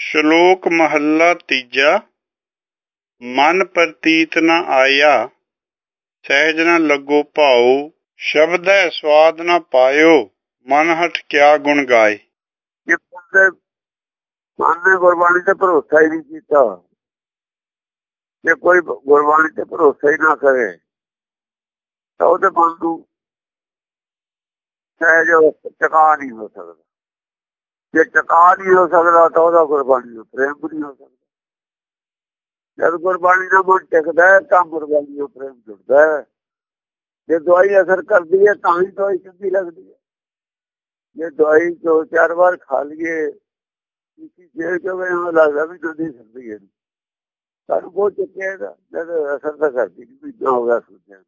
ਸ਼ਲੋਕ ਮਹੱਲਾ ਤੀਜਾ, ਮਨ ਪ੍ਰਤੀਤ ਨ ਆਇਆ, ਸਹਿਜ ਨ ਲੱਗੋ ਭਾਉ, ਸ਼ਬਦ ਸਵਾਦ ਨ ਪਾਇਓ, ਮਨ ਹਟ ਕਿਆ ਗੁਣ ਗਾਏ। ਮਨ ਗੁਰਬਾਣੀ ਤੇ ਭਰੋਸਾ ਹੀ ਨਹੀਂ ਕੀਤਾ, ਜੇ ਕੋਈ ਗੁਰਬਾਣੀ ਤੇ ਭਰੋਸਾ ਹੀ ਨਾ ਕਰੇ, ਤਾਂ ਉਹਦੇ ਮਨ ਨੂੰ ਸਹਿਜ ਟਿਕਾ ਨਹੀਂ ਹੋ ਸਕਦਾ। ਜੇ ਟਿਕਾ ਨਹੀਂ ਹੋ ਸਕਦਾ ਤਾਂ ਉਹਦਾ ਗੁਰਬਾਣੀ ਦਾ ਪ੍ਰੇਮ ਵੀ ਨਹੀਂ ਹੋ ਸਕਦਾ। ਜਦ ਗੁਰਬਾਣੀ ਦਾ ਮਨ ਟਿਕਦਾ ਤਾਂ ਗੁਰਬਾਣੀ ਨੂੰ ਪ੍ਰੇਮ ਜੁੜਦਾ ਹੈ। ਜੇ ਦਵਾਈ ਅਸਰ ਕਰਦੀ ਹੈ, ਤਾਂ ਹੀ ਦਵਾਈ ਚੰਗੀ ਲੱਗਦੀ ਹੈ। ਜੇ ਦਵਾਈ ਦੋ ਚਾਰ ਵਾਰ ਖਾ ਲਈਏ, ਕਿਸੇ ਜੇਰ ਚੋਂ ਐਂ ਲੱਗਦਾ ਵੀ ਜਲਦੀ ਸਕਦੀ ਹੈ। ਸਾਨੂੰ ਬਹੁਤ ਚੱਕਿਆ ਜਦ ਅਸਰ ਤਾਂ ਕਰਦੀ ਨਹੀਂ, ਵੀ ਹੋ ਗਿਆ ਸੋਚਿਆ।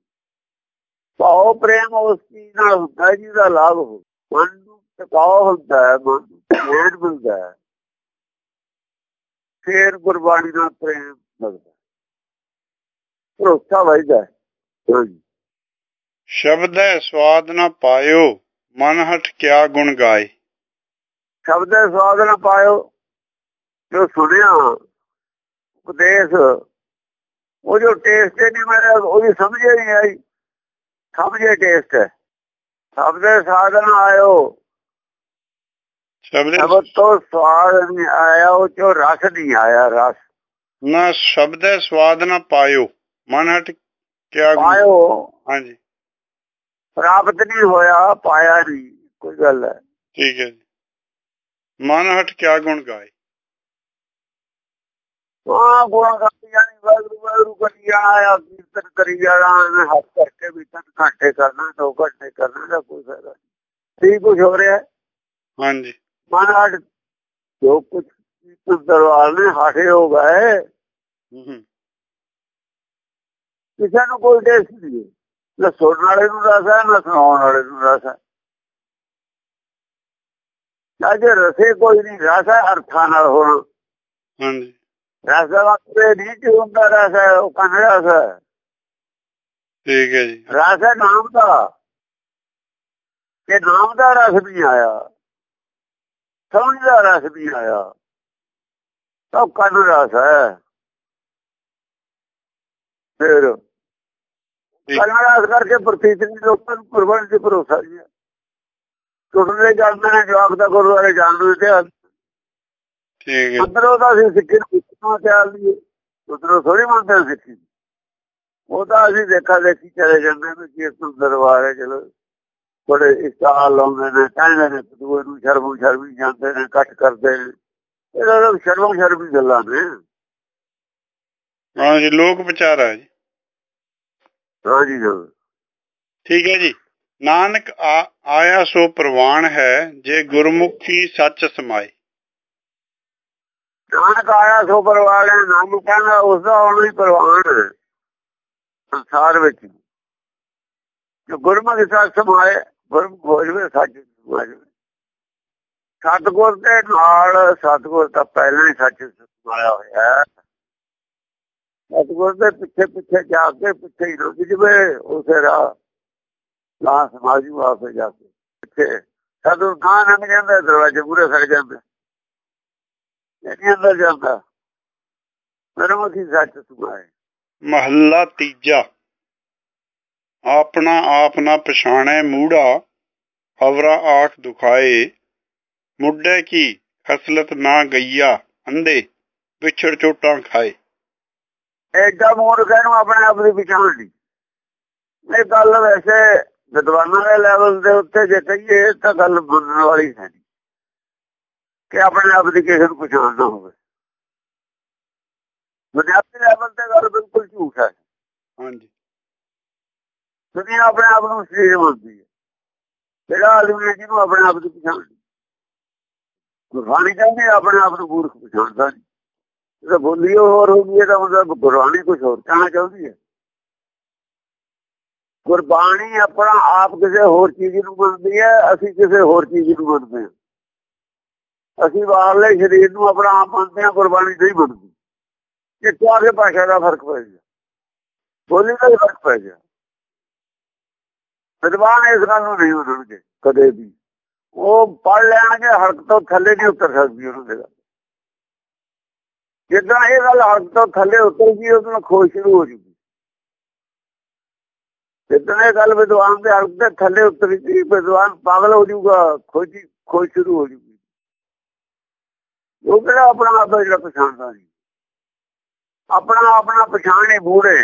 ਪਾਉ ਪ੍ਰੇਮ ਉਸ ਚੀਜ਼ ਨਾਲ ਹੁੰਦਾ ਜਿਹਦਾ ਲਾਭ ਹੋ। ਮਨ ਨੂੰ ਟਿਕਾਓ ਹੁੰਦਾ ਹੈ, ਮਨ ਨੂੰ। ਗਿਆਨ ਮਿਲਦਾ ਹੈ। ਫੇਰ ਗੁਰਬਾਣੀ ਨਾਲ ਪ੍ਰੇਮ ਲੱਗਦਾ ਭਰੋਸਾ ਵੱਜਦਾ ਸ਼ਬਦ ਹੈ ਸਵਾਦ ਨ ਪਾਇਓ ਮਨ ਹਟ ਕਿਆ ਗੁਣ ਗਾਏ। ਸ਼ਬਦ ਦੇ ਸਵਾਦ ਨਾ ਪਾਇਓ। ਜੋ ਸੁਣਿਆ ਉਪਦੇਸ਼ ਉਹ ਜੋ ਟੇਸਟ ਨਹੀਂ ਮਿਲਿਆ ਉਹਦੀ ਸਮਝ ਨਹੀਂ ਆਈ। ਸਮਝੇ ਟੇਸਟ ਹੈ। ਸ਼ਬਦ ਸਾਧਨ ਆਇਓ। ਸ਼ਬਦ ਤੋਂ ਸਵਾਦ ਨਹੀਂ ਆਇਆ ਉਹ ਚੋਂ ਰਸ ਨਹੀਂ ਆਇਆ ਰਸ। ਨਾ ਸ਼ਬਦ ਹੈ ਸਵਾਦ ਨ ਪਾਇਓ। ਮਨ ਹਟ ਕਿਆ ਪਾਇਓ। ਹਾਂਜੀ। ਪ੍ਰਾਪਤ ਨਹੀਂ ਹੋਇਆ ਪਾਇਆ ਨਹੀਂ ਕੋਈ ਗੱਲ ਹੈ। ਠੀਕ ਹੈ ਜੀ। ਮਨ ਹਟ ਕਿਆ ਗੁਣ ਗਾਏ। ਹਾਂ ਗੁਣ ਕਰੀ ਜਾਣੀ ਵਾਹਿਗੁਰੂ ਵਾਹਿਗੁਰੂ ਕਰੀ ਜਾਣਾ ਆ ਕੀਰਤਨ ਕਰੀ ਜਾਣਾ ਹੱਥ ਕਰਕੇ ਵੀ ਤਿੰਨ ਘੰਟੇ ਕਰਨਾ ਦੋ ਘੰਟੇ ਕਰਨਾ ਦਾ ਕੋਈ ਫਾਇਦਾ ਨਹੀਂ। ਕੁਝ ਹੋ ਰਿਹਾ ਹਾਂਜੀ। ਮਨ ਹਟ ਜੋ ਕੁਝ ਕੀਰਤਨ ਦਰਬਾਰ ਨੇ ਹਾਟੇ ਹੋ ਗਏ ਕਿਸੇ ਨੂੰ ਕੋਈ ਦੇਸ਼ ਨਹੀਂ ਨਾ ਸੁਣਨ ਵਾਲੇ ਨੂੰ ਰਸ ਹੈ ਨਾ ਸੁਣਾਉਣ ਵਾਲੇ ਨੂੰ ਰਸ ਹੈ। ਜੇ ਰਸੇ ਕੋਈ ਨਹੀਂ ਰਸ ਹੈ ਅਰਥਾਂ ਨਾਲ ਹੋਣਾ। ਹਾਂਜੀ। ਰਸ ਦਾ ਨਹੀਂ ਕਿ ਹੁੰਦਾ ਰਸ ਹੈ ਉਹ ਕੰਨ ਰਸ ਹੈ। ਠੀਕ ਹੈ ਜੀ। ਰਸ ਹੈ ਨਾਮ ਦਾ। ਕਿ ਨਾਮ ਦਾ ਰਸ ਵੀ ਆਇਆ। ਸਮਝ ਦਾ ਰਸ ਵੀ ਆਇਆ। ਤਾਂ ਕੰਨ ਰਸ ਹੈ। ਫਿਰ ਕੰਨ ਰਸ ਕਰਕੇ ਪ੍ਰਤੀਤ ਨਹੀਂ ਲੋਕਾਂ ਨੂੰ ਕੁਰਬਾਨ ਤੇ ਭਰੋਸਾ ਨਹੀਂ ਹੈ ਟੁੱਟਦੇ ਜਾਂਦੇ ਨੇ ਜਵਾਬ ਦਾ ਗੁਰਦੁਆਰੇ ਜਾਣ ਨੂੰ ਤੇ ਠੀਕ ਹੈ। ਅੰਦਰੋਂ ਤਾਂ ਅਸੀਂ ਸਿੱਖੀ ਨੂੰ ਤਿਆਰ ਨਹੀਂ ਉਧਰੋਂ ਥੋੜੀ ਮੰਨਦੇ ਸਿੱਖੀ ਉਹ ਤਾਂ ਅਸੀਂ ਦੇਖਾ ਦੇਖੀ ਚਲੇ ਜਾਂਦੇ ਨੇ ਕਿ ਇਸ ਦਰਬਾਰ ਹੈ ਚਲੋ। ਬੜੇ ਇਸਤਾਲ ਲਾਉਂਦੇ ਨੇ ਕਹਿੰਦੇ ਨੇ ਦੂਏ ਨੂੰ ਸ਼ਰਮੋਂ ਸ਼ਰਮੀ ਜਾਂਦੇ ਨੇ ਕੱਟ ਕਰਦੇ ਨੇ। ਇਹਨਾਂ ਦਾ ਸ਼ਰਮੋਂ ਸ਼ਰਮੀ ਗੱਲਾਂ ਨੇ। ਹਾਂਜੀ ਲੋਕ ਵਿਚਾਰਾ ਹੈ ਜੀ ਹਾਂ। ਠੀਕ ਹੈ ਜੀ। ਨਾਨਕ ਆਇਆ ਸੋ ਪ੍ਰਵਾਨ ਹੈ ਜੇ ਗੁਰਮੁਖੀ ਸੱਚ ਸਮਾਏ। ਨਾਨਕ ਆਇਆ ਸੋ ਪਰਵਾਨ ਹੈ ਨਾਮ ਕਹਿੰਦਾ ਉਸ ਦਾ ਆਉਣਾ ਹੀ ਪ੍ਰਵਾਨ ਹੈ ਸੰਸਾਰ ਵਿੱਚ। ਜੋ ਗੁਰਮੁਖ ਸੱਚ ਸਮਾਏ ਗੁਰਮੁਖ ਹੋ ਸੱਚ ਸਤਗੁਰ ਦੇ ਨਾਲ ਸਤਗੁਰ ਤਾਂ ਪਹਿਲਾਂ ਹੀ ਸੱਚ ਸਮਾਇਆ ਹੋਇਆ ਸਤਗੁਰ ਦੇ ਪਿੱਛੇ ਪਿੱਛੇ ਜਾ ਕੇ, ਪਿੱਛੇ ਹੀ ਰੁਕ ਜਵੇ, ਉਸੇ ਰਾਹ ਲਾ ਸਮਾਜੂ ਆਪੇ ਜਾ ਕੇ ਪਿੱਛੇ ਸਤਗੁਰ ਕਾਂ ਨੰਗ ਜਾਂਦਾ, ਦਰਵਾਜ਼ੇ ਪੂਰੇ ਸੜ ਜਾਂਦੇ। ਨਹੀਂ ਅੰਦਰ ਜਾਂਦਾ। ਗੁਰਮੁਖੀ ਸੱਚ ਸਮਾਏ ਮਹੱਲਾ ਤੀਜਾ। ਆਪਣਾ ਆਪ ਨਾ ਪਛਾਣੈ ਮੂੜਾ ਹਵਰਾ ਆਖ ਦੁਖਾਏ। ਮੁੱਢੇ ਕੀ ਖਸਲਤ ਨਾ ਗਈਆ ਅੰਦੇ ਵਿਛੜ ਚੋਟਾਂ ਖਾਏ। ਐਡਾ ਮੂਰਖ ਨੂੰ ਆਪਣੇ ਆਪ ਦੀ ਪਛਾਣ ਨਹੀਂ ਇਹ ਗੱਲ ਵੈਸੇ ਵਿਦਵਾਨਾਂ ਦੇ ਲੈਵਲ ਦੇ ਉੱਤੇ ਜੇ ਕਹੀਏ ਤਾਂ ਗੱਲ ਮੰਨਣ ਵਾਲੀ ਹੈ ਕਿ ਆਪਣੇ ਆਪ ਦੀ ਕਿਸੇ ਨੂੰ ਪਛਾਣ ਨਾ ਹੋਵੇ। ਬੁਨਿਆਦੀ ਲੈਵਲ ਤੇ ਗੱਲ ਬਿਲਕੁਲ ਝੂਠ ਹੈ। ਹਾਂਜੀ। ਦੁਨੀਆ ਆਪਣੇ ਆਪ ਨੂੰ ਸਰੀਰ ਮੰਨਦੀ ਹੈ। ਜਿਹੜਾ ਆਦਮੀ ਹੈ, ਜਿਹਨੂੰ ਆਪਣੇ ਆਪ ਨੂੰ ਪਛਾਣ ਗੁਰਬਾਣੀ ਕਹਿੰਦੀ ਆਪਣੇ ਆਪ ਨੂੰ ਮੂਰਖ ਪਛਾਣਦਾ ਨਹੀਂ। ਜੇ ਬੋਲੀ ਹੋਰ ਹੋ ਗਈ ਤਾਂ ਮਤਲਬ ਗੁਰਬਾਣੀ ਕੁਝ ਹੋਰ ਕਹਿਣਾ ਚਾਹੁੰਦੀ ਹੈ। ਗੁਰਬਾਣੀ ਆਪਣਾ ਆਪ ਕਿਸੇ ਹੋਰ ਚੀਜ਼ ਨੂੰ ਮੰਨਦੀ ਹੈ, ਅਸੀਂ ਕਿਸੇ ਹੋਰ ਚੀਜ਼ ਨੂੰ ਮੰਨਦੇ ਹਾਂ। ਅਸੀਂ ਬਾਹਰਲੇ ਸਰੀਰ ਨੂੰ ਆਪਣਾ ਆਪ ਮੰਨਦੇ ਹਾਂ, ਗੁਰਬਾਣੀ ਨਹੀਂ ਮੰਨਦੀ। ਇਹ ਤੁਹਾਡੇ ਭਾਸ਼ਾ ਦਾ ਫ਼ਰਕ ਪੈ ਗਿਆ। ਬੋਲੀ ਦਾ ਫ਼ਰਕ ਪੈ ਗਿਆ। ਵਿਦਵਾਨ ਇਸ ਗੱਲ ਨੂੰ ਨਹੀਂ ਮੰਨਣਗੇ ਕਦੇ ਵੀ। ਉਹ ਪੜ ਲੈਣਗੇ ਹਲਕ ਤੋਂ ਥੱਲੇ ਨਹੀਂ ਉਤਰ ਸਕਦੀ ਉਹਨਾਂ ਦੇ ਜਿੱਦਾਂ ਇਹ ਗੱਲ ਹੱਥ ਤੋਂ ਥੱਲੇ ਉਤਰ ਗਈ ਉਦੋਂ ਖੋਜ ਸ਼ੁਰੂ ਹੋ ਜੂਗੀ। ਜਿੱਦਾਂ ਇਹ ਗੱਲ ਵਿਦਵਾਨ ਦੇ ਹੱਥ ਦੇ ਥੱਲੇ ਉਤਰ ਗਈ ਵਿਦਵਾਨ ਪਾਗਲ ਹੋ ਜਾਊਗਾ ਖੋਜੀ, ਖੋਜ ਸ਼ੁਰੂ ਹੋ ਜੂਗੀ। ਉਹ ਕਿਹੜਾ ਆਪਣਾ ਆਪ ਜਿਹੜਾ ਪਛਾਣਦਾ ਨਹੀਂ ਆਪਣਾ ਆਪਣਾ ਪਛਾਣੇ ਬੂੜੇ।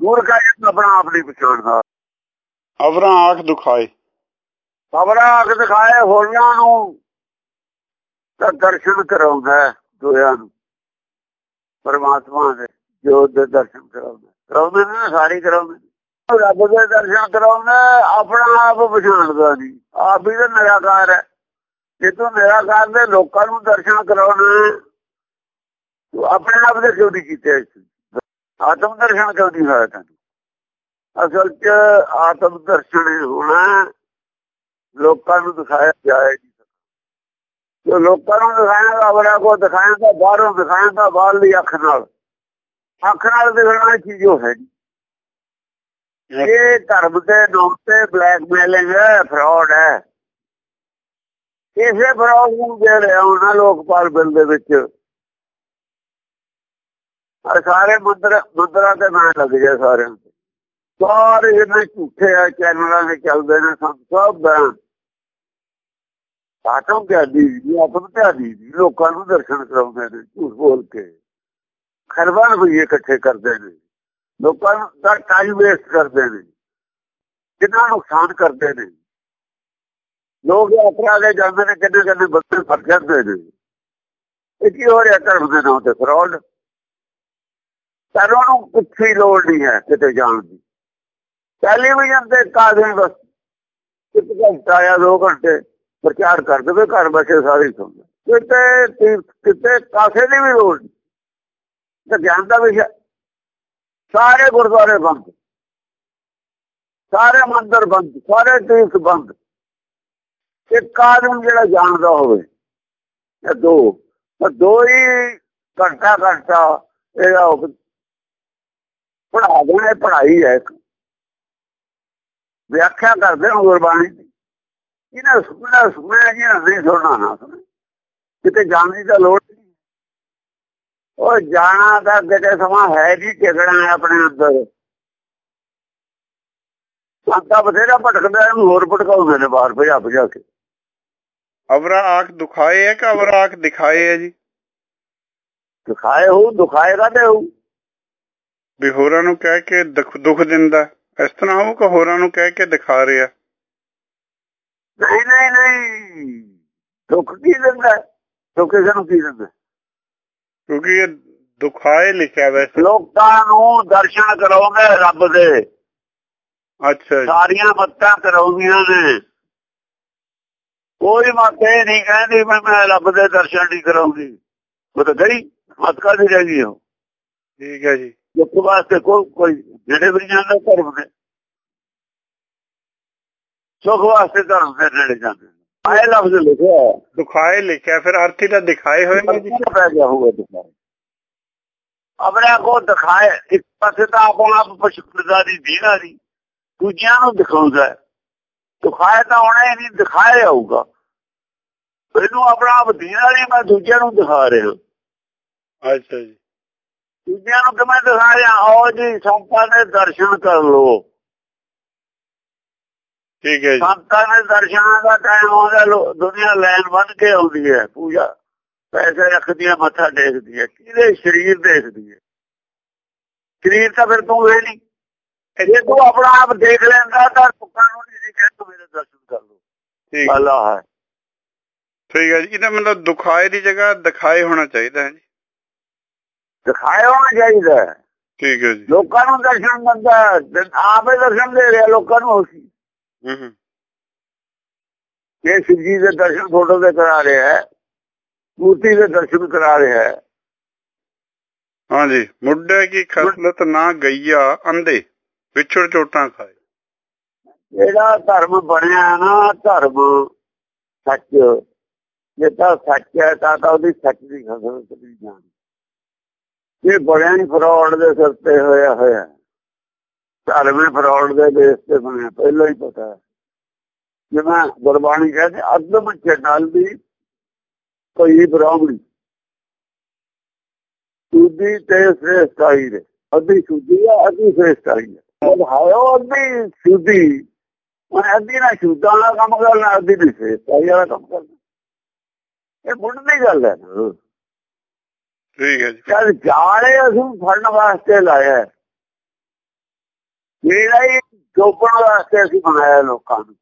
ਮੂਰਖਾ ਜਿਹੜਾ ਆਪਣਾ ਆਪ ਨਹੀਂ ਪਛਾਣਦਾ ਅਵਰਾਂ ਆਖ ਦੁਖਾਏ। ਖਬਰਾਂ ਆਖ ਦਿਖਾਏ ਹੋਰਾਂ ਨੂੰ ਤਾਂ ਦਰਸ਼ਨ ਕਰਾਉਂਦਾ ਦੋਹਾਂ ਨੂੰ। ਪਰਮਾਤਮਾ ਦੇ, ਜੋ ਦੇ ਦਰਸ਼ਨ ਕਰਾਉਂਦਾ ਕਰਾਉਂਦੇ ਨੇ ਸਾਰੇ ਕਰਾਉਂਦੇ ਰੱਬ ਦੇ ਦਰਸ਼ਨ ਕਰਾਉਂਦਾ ਆਪਣਾ ਆਪ ਪਛਾਣਦਾ ਨਹੀਂ। ਆਪ ਹੀ ਤਾਂ ਨਿਰਾਕਾਰ ਹੈ। ਜੇ ਤੂੰ ਨਿਰਾਕਾਰ ਦੇ ਲੋਕਾਂ ਨੂੰ ਦਰਸ਼ਨ ਕਰਾਉਣਾ ਤੂੰ ਆਪਣੇ ਆਪ ਦੇ ਕਿਉਂ ਨਹੀਂ ਕੀਤੇ ਆਤਮ ਦਰਸ਼ਨ ਕਿਉਂ ਨਹੀਂ ਹੋਇਆ ਤੈਨੂੰ ਅਸਲ 'ਚ ਆਤਮ ਦਰਸ਼ਨ ਹੋਣਾ ਲੋਕਾਂ ਨੂੰ ਦਿਖਾਇਆ ਜਾਏ ਜੋ। ਲੋਕਾਂ ਨੂੰ ਦਿਖਾਇਆ ਦਾ ਬੜਾ ਕੋ ਦਿਖਾਇਆ ਦਾ ਬਾਹਰੋਂ ਦਿਖਾਇਆ ਦਾ ਬਾਹਰਲੀ ਅੱਖ ਨਾਲ। ਅੱਖ ਨਾਲ ਦੇਖਣਾ ਚੀਜ਼ ਉਹ ਹੈ ਇਹ ਧਰਮ ਦੇ ਨਾਮ ਤੇ ਬਲੈਕਮੇਲਿੰਗ ਹੈ ਫਰਾਡ ਹੈ। ਇਸੇ ਫਰਾਡ ਨੂੰ ਦੇ ਰਿਹਾ ਉਹਨਾਂ ਲੋਕਪਾਲ ਬਿੱਲ ਦੇ ਵਿੱਚ। ਆ ਸਾਰੇ ਮੰਦਰ ਮੰਦਰਾਂ ਤੇ ਨਾਂ ਲੱਗ ਗਿਆ ਸਾਰਿਆਂ ਦੇ ਸਾਰੇ ਜਿਹੜੇ ਝੂਠੇ ਆ, ਚੈਨਲਾਂ ਦੇ ਚੱਲਦੇ ਨੇ, ਸਭ ਦਾ। ਆਤਮ ਧਿਆਨੀ ਜੀ, ਆਤਮ ਧਿਆਨੀ ਜੀ, ਲੋਕਾਂ ਨੂੰ ਦਰਸ਼ਨ ਕਰਾਉਂਦੇ ਨੇ, ਝੂਠ ਬੋਲ ਕੇ। ਖਰਬਾਂ ਵੀ ਇਕੱਠੇ ਕਰਦੇ ਨੇ। ਲੋਕਾਂ ਦਾ ਟਾਈਮ ਵੇਸਟ ਕਰਦੇ ਨੇ। ਕਿੰਨਾ ਨੁਕਸਾਨ ਕਰਦੇ ਨੇ। ਲੋਕ ਯਾਤਰਾ ਦੇ ਜਾਂਦੇ ਨੇ, ਕਿੰਨੇ ਕਿੰਨੇ ਬੰਦੇ ਫਸ ਜਾਂਦੇ ਨੇ। ਇਹ ਕੀ ਹੋ ਰਿਹਾ ਧਰਮ ਦੇ ਨਾਮ ਤੇ ਫਰਾਡ ਸਾਨੂੰ ਨੂੰ ਕੁਛ ਹੀ ਲੋੜ ਨਹੀਂ ਹੈ ਕਿਤੇ ਜਾਣ ਦੀ। ਟੈਲੀਵਿਜ਼ਨ ਤੇ ਕਾਜ਼ੀ ਬਸ। ਇੱਕ ਘੰਟਾ ਜਾਂ 2 ਘੰਟੇ ਪ੍ਰਚਾਰ ਕਰ ਦੇਵੇ, ਘਰ ਬੈਠੇ ਸਾਰੇ ਸੁਣਦੇ ਕਿਤੇ ਕਿਤੇ ਕਾਸੇ ਦੀ ਵੀ ਲੋੜ ਤੇ ਗਿਆਨ ਦਾ ਵਿਸ਼ਾ। ਸਾਰੇ ਗੁਰਦੁਆਰੇ ਬੰਦ। ਸਾਰੇ ਮੰਦਰ ਬੰਦ, ਸਾਰੇ ਤੀਰਥ ਬੰਦ। ਇੱਕ ਆਦਮ ਜਿਹੜਾ ਜਾਣਦਾ ਹੋਵੇ ਇਹ ਦੋ ਦੋ ਹੀ ਘੰਟਾ ਘੰਟਾ ਇਹਦਾ ਪੜਾ ਦੇਣਾ ਪੜਾਈ ਹੈ ਇੱਕ। ਵਿਆਖਿਆ ਕਰਦੇ ਹਾਂ ਗੁਰਬਾਣੀ ਦੀ। ਇਹਨਾਂ ਸੁਣਨਾ ਸੁਣਨਾ ਜੀ ਨਹੀਂ ਸੁਣਨਾ ਨਾ ਕਿਤੇ ਜਾਣ ਦੀ ਤਾਂ ਲੋੜ ਨਹੀਂ। ਉਹ ਜਾਣਾ ਦਾ ਕਿਤੇ ਸਮਾਂ ਹੈ ਜੀ ਟਿਕਣਾ ਆਪਣੇ ਅੰਦਰ। ਸੰਤਾ ਬਥੇਰਾ ਭਟਕਦਾ ਇਹਨੂੰ ਹੋਰ ਭਟਕਾਉਂਦੇ ਨੇ ਬਾਹਰ ਭਜਾ ਭਜਾ ਕੇ। ਅਵਰਾ ਆਖ ਦੁਖਾਏ ਹੈ ਕਿ ਅਵਰਾ ਆਖ ਦਿਖਾਏ ਹੈ ਜੀ? ਦਿਖਾਏ ਹੋ ਦਿਖਾਏ ਕਾਦੇ ਹੋ ਵੀ ਹੋਰਾਂ ਨੂੰ ਕਹਿ ਕੇ ਦੁੱਖ ਦੁੱਖ ਦਿੰਦਾ। ਇਸ ਤਰ੍ਹਾਂ ਉਹ ਕਿ ਹੋਰਾਂ ਨੂੰ ਕਹਿ ਕੇ ਦਿਖਾ ਰਿਹਾ। ਨਹੀਂ ਨਹੀਂ ਨਹੀਂ। ਦੁੱਖ ਕੀ ਦਿੰਦਾ? ਦੁੱਖ ਕਿਸੇ ਨੂੰ ਕੀ ਦਿੰਦਾ? ਕਿਉਂਕਿ ਇਹ ਦੁਖਾਏ ਲਿਖਿਆ ਵੈਸੇ ਲੋਕਾਂ ਨੂੰ ਦਰਸ਼ਨ ਕਰਾਉਂਦੇ ਰੱਬ ਦੇ। ਅੱਛਾ ਸਾਰੀਆਂ ਮੱਤਾਂ ਕਰਾਉਂਦੀਆਂ ਨੇ। ਕੋਈ ਮੱਤ ਇਹ ਨਹੀਂ ਕਹਿੰਦੀ ਮੈਂ ਰੱਬ ਦੇ ਦਰਸ਼ਨ ਨਹੀਂ ਕਰਾਉਂਦੀ। ਉਹ ਤਾਂ ਗਈ ਮੱਤ ਕਾਦੀ ਰਹਿ ਗਈ ਉਹ? ਠੀਕ ਹੈ ਜੀ। ਦੁੱਖ ਵਾਸਤੇ ਕੋਈ ਕੋਈ ਜਿਹੜੇ ਵੀ ਜਾਂਦਾ ਧਰਮ ਦੇ। ਸੁਖ ਵਾਸਤੇ ਧਰਮ ਦੇ ਨੇੜੇ ਜਾਂਦੇ ਆਏ ਲਫ਼ਜ਼ ਲਿਖਿਆ ਦੁਖਾਏ ਲਿਖਿਆ ਫਿਰ ਅਰਥੀ ਤਾਂ ਦਿਖਾਏ ਹੋਏ ਨੇ ਜੀ। ਪੈ ਗਿਆ ਹੋਊਗਾ ਦਿਖਾਏ। ਆਪਣੇ ਕੋ ਦਿਖਾਏ ਇੱਕ ਪਾਸੇ ਤਾਂ ਆਪਣਾ ਆਪ ਪਛਤਾਦਾ ਦੀ ਦੀਨਾ ਦੀ ਦੂਜਿਆਂ ਨੂੰ ਦਿਖਾਉਂਦਾ ਦਿਖਾਏ ਤਾਂ ਹੋਣਾ ਹੀ ਨਹੀਂ ਦਿਖਾਏ ਆਊਗਾ ਮੈਨੂੰ ਆਪਣਾ ਆਪ ਦੀਨਾ ਨਹੀਂ ਮੈਂ ਦੂਜਿਆਂ ਨੂੰ ਦਿਖਾ ਰਿਹਾ। ਅੱਛਾ ਜੀ। ਦੂਜਿਆਂ ਨੂੰ ਕਿਵੇਂ ਦਿਖਾ ਰਿਹਾ ਆਓ ਜੀ ਸੰਤਾਂ ਦੇ ਦਰਸ਼ਨ ਕਰ ਲੋ ਠੀਕ ਹੈ ਜੀ। ਸੰਤਾਂ ਦੇ ਦਰਸ਼ਨਾਂ ਦਾ ਟਾਈਮ ਆਉਂਦਾ ਦੁਨੀਆ ਲੈਣ ਬੰਨ ਕੇ ਆਉਂਦੀ ਹੈ। ਪੂਜਾ ਪੈਸੇ ਰੱਖਦੀ ਹੈ ਮੱਥਾ ਟੇਕਦੀ ਹੈ। ਕਿਹਦੇ ਸਰੀਰ ਦੇਖਦੀ ਹੈ? ਸਰੀਰ ਤਾਂ ਫਿਰ ਤੂੰ ਹੈ ਨਹੀਂ ਜੇ ਤੂੰ ਆਪਣਾ ਆਪ ਦੇਖ ਲੈਂਦਾ ਤਾਂ ਲੋਕਾਂ ਨੂੰ ਨਹੀਂ ਕਹਿੰਦਾ ਮੇਰੇ ਦਰਸ਼ਨ ਕਰ ਲੋ ਠੀਕ। ਹੈ ਠੀਕ ਹੈ ਜੀ। ਇਹਦਾ ਮਤਲਬ ਦੁਖਾਏ ਦੀ ਜਗ੍ਹਾ ਦਿਖਾਏ ਹੋਣਾ ਚਾਹੀਦਾ ਹੈ ਜੀ। ਦਿਖਾਇਆ ਹੋਣਾ ਚਾਹੀਦਾ। ਠੀਕ ਹੈ ਜੀ। ਲੋਕਾਂ ਨੂੰ ਦਰਸ਼ਨ ਦਿੰਦਾ ਆਪੇ ਦਰਸ਼ਨ ਦੇ ਰਿਹਾ ਲੋਕਾਂ ਨੂੰ ਹੋਸੀ ਹੂੰ ਹੂੰ। ਇਹ ਸ਼ਿਵ ਜੀ ਦੇ ਦਰਸ਼ਨ ਫੋਟੋ ਤੇ ਕਰਾ ਰਿਹਾ ਹੈ ਮੂਰਤੀ ਦੇ ਦਰਸ਼ਨ ਕਰਾ ਰਿਹਾ ਹੈ। ਹਾਂਜੀ ਮੁੱਢੇ ਕੀ ਖਸਲਤ ਨਾ ਗਈਆ ਅੰਧੇ ਵਿਛੜ ਚੋਟਾਂ ਖਾਏ। ਜਿਹੜਾ ਧਰਮ ਬਣਿਆ ਨਾ ਧਰਮ ਸੱਚ। ਜੇ ਤਾਂ ਸੱਚ ਹੈ ਤਾਂ ਤਾਂ ਉਹਦੀ ਸੱਚ ਦੀ ਖਬਰ ਕਦੀ ਜਾਣ ਇਹ ਬੜਿਆ ਹੀ ਫਰਾਡ ਦੇ ਸਿਰ ਤੇ ਹੋਇਆ ਹੋਇਆ ਧਰਮ ਫਰਾਡ ਦੇ ਬੇਸ ਤੇ ਬਣਿਆ, ਪਹਿਲਾਂ ਹੀ ਪਤਾ ਹੈ। ਜਿਵੇਂ ਗੁਰਬਾਣੀ ਕਹਿੰਦੇ ਅਦਮ ਚਟਾਲ ਦੀ ਕੋਈ ਬ੍ਰਾਹਮਣੀ ਸੁਧੀ ਤੇ ਸ੍ਰੇਸ਼ਟਾਈ ਦੇ ਅੱਧੀ ਸੁਧੀ ਆ, ਅੱਧੀ ਸ੍ਰੇਸ਼ਟਾਈ ਹੈ ਹਾਇਓ ਅੱਧੀ ਸੁਧੀ ਮੈਂ ਅੱਧੀ ਨਾ ਸ਼ੁੱਧਾਂ ਵਾਲਾ ਕੰਮ ਕਰਨਾ, ਅੱਧੀ ਨਹੀਂ ਸ੍ਰੇਸ਼ਟਾਈ ਵਾਲਾ ਕੰਮ ਕਰਨਾ। ਇਹ ਮੁੱਢ ਦੀ ਗੱਲ ਹੈ। ਠੀਕ ਹੈ ਜੀ। ਜਦ ਜਾਲੇ ਅਸੀਂ ਫੜਨ ਵਾਸਤੇ ਲਾਇਆ। ਜਿਹੜਾ ਹੀ ਚੋਪਣ ਵਾਸਤੇ ਅਸੀਂ ਬਣਾਇਆ ਲੋਕਾਂ ਨੂੰ।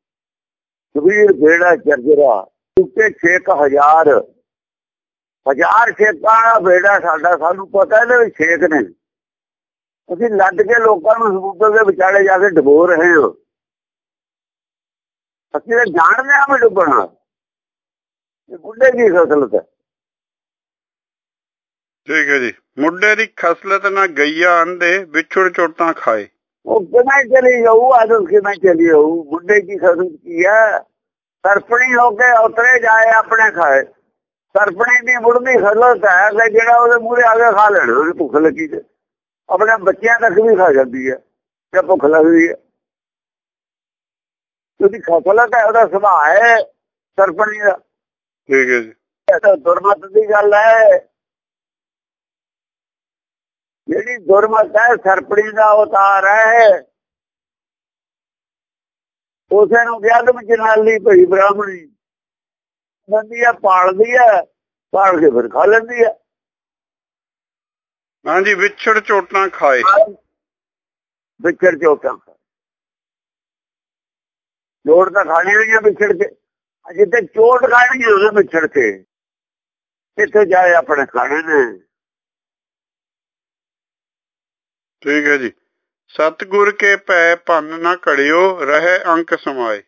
ਕਬੀਰ ਬੇੜਾ ਜਰਜਰਾ, ਉੱਤੇ 6000 ਹਜ਼ਾਰ। ਛੇਕਾਂ ਦਾ ਬੇੜਾ ਸਾਡਾ, ਸਾਨੂੰ ਪਤਾ ਇਹਦੇ ਵਿੱਚ ਛੇਕ ਨੇ। ਅਸੀਂ ਲੱਦ ਕੇ ਲੋਕਾਂ ਨੂੰ ਸਮੁੰਦਰ ਦੇ ਵਿਚਾਲੇ ਜਾ ਕੇ ਡਬੋ ਰਹੇ ਹਾਂ। ਅਸੀਂ ਜਾਣਦੇ ਆ ਵੀ ਡੁੱਬਣਾ। ਇਹ ਬੁੱਢੇ ਦੀ ਫਸਲਤ ਹੈ ਠੀਕ ਹੈ ਜੀ। ਮੁੰਡੇ ਦੀ ਖਸਲਤ ਨਾ ਗਈਆ ਅੰਦੇ ਵਿਛੜ ਚੋਟਾਂ ਖਾਏ। ਉਹ ਕਿਵੇਂ ਚਲੀ ਜਾਊ? ਆਦਤ ਕਿਵੇਂ ਚਲੀ ਜਾਊ? ਬੁੱਢੇ ਦੀ ਖਸਲਤ ਕੀ ਹੈ? ਸਰਪਣੀ ਹੋ ਕੇ ਉਤਰੇ ਜਾਏ ਆਪਣੇ ਖਾਏ। ਸਰਪਣੀ ਦੀ ਮੁੜਨੀ ਖਸਲਤ ਹੈ ਕਿ ਜਿਹੜਾ ਉਹਦੇ ਮੂਹਰੇ ਆ ਕੇ ਖਾ ਲੈਣਾ ਉਹਦੀ ਭੁੱਖ ਲੱਗੀ ਤੇ। ਆਪਣੇ ਬੱਚਿਆਂ ਤੱਕ ਵੀ ਖਾ ਜਾਂਦੀ ਹੈ ਜੇ ਭੁੱਖ ਲੱਗਦੀ ਹੈ। ਉਹਦੀ ਖਸਲਤ ਹੈ ਉਹਦਾ ਸੁਭਾਅ ਹੈ ਸਰਪਣੀ ਦਾ। ਠੀਕ ਹੈ ਜੀ। ਇਹ ਤਾਂ ਦੁਰਮਤ ਦੀ ਗੱਲ ਹੈ। ਜਿਹੜੀ ਦੁਰਮਤ ਹੈ ਸਰਪਣੀ ਦਾ ਉਤਾਰ ਹੈ ਉਸੇ ਨੂੰ ਵਿਆਦਮ ਜਨਾਲੀ ਭਈ ਬ੍ਰਾਹਮਣੀ। ਬੰਦੀ ਆ ਪਾਲਦੀ ਹੈ ਪਾਲ ਕੇ ਫਿਰ ਖਾ ਲੈਂਦੀ ਹੈ ਹਾਂਜੀ ਵਿਛੜ ਚੋਟਾਂ ਖਾਏ। ਵਿਛੜ ਚੋਟਾਂ ਜੋੜ ਤਾਂ ਖਾਣੀ ਹੋਈਆਂ ਵਿਛੜ ਕੇ। ਜਿੱਤੇ ਚੋਟ ਖਾਣੀ ਉਹਦੇ ਵਿਛੜ ਕੇ। ਇੱਥੇ ਜਾਏ ਆਪਣੇ ਖਾਣੇ ਨੇ। ਠੀਕ ਹੈ ਜੀ। ਸਤਗੁਰ ਕੇ ਭੈ ਭੰਨ ਨਾ ਘੜਿਓ ਰਹੇ ਅੰਕ ਸਮਾਏ।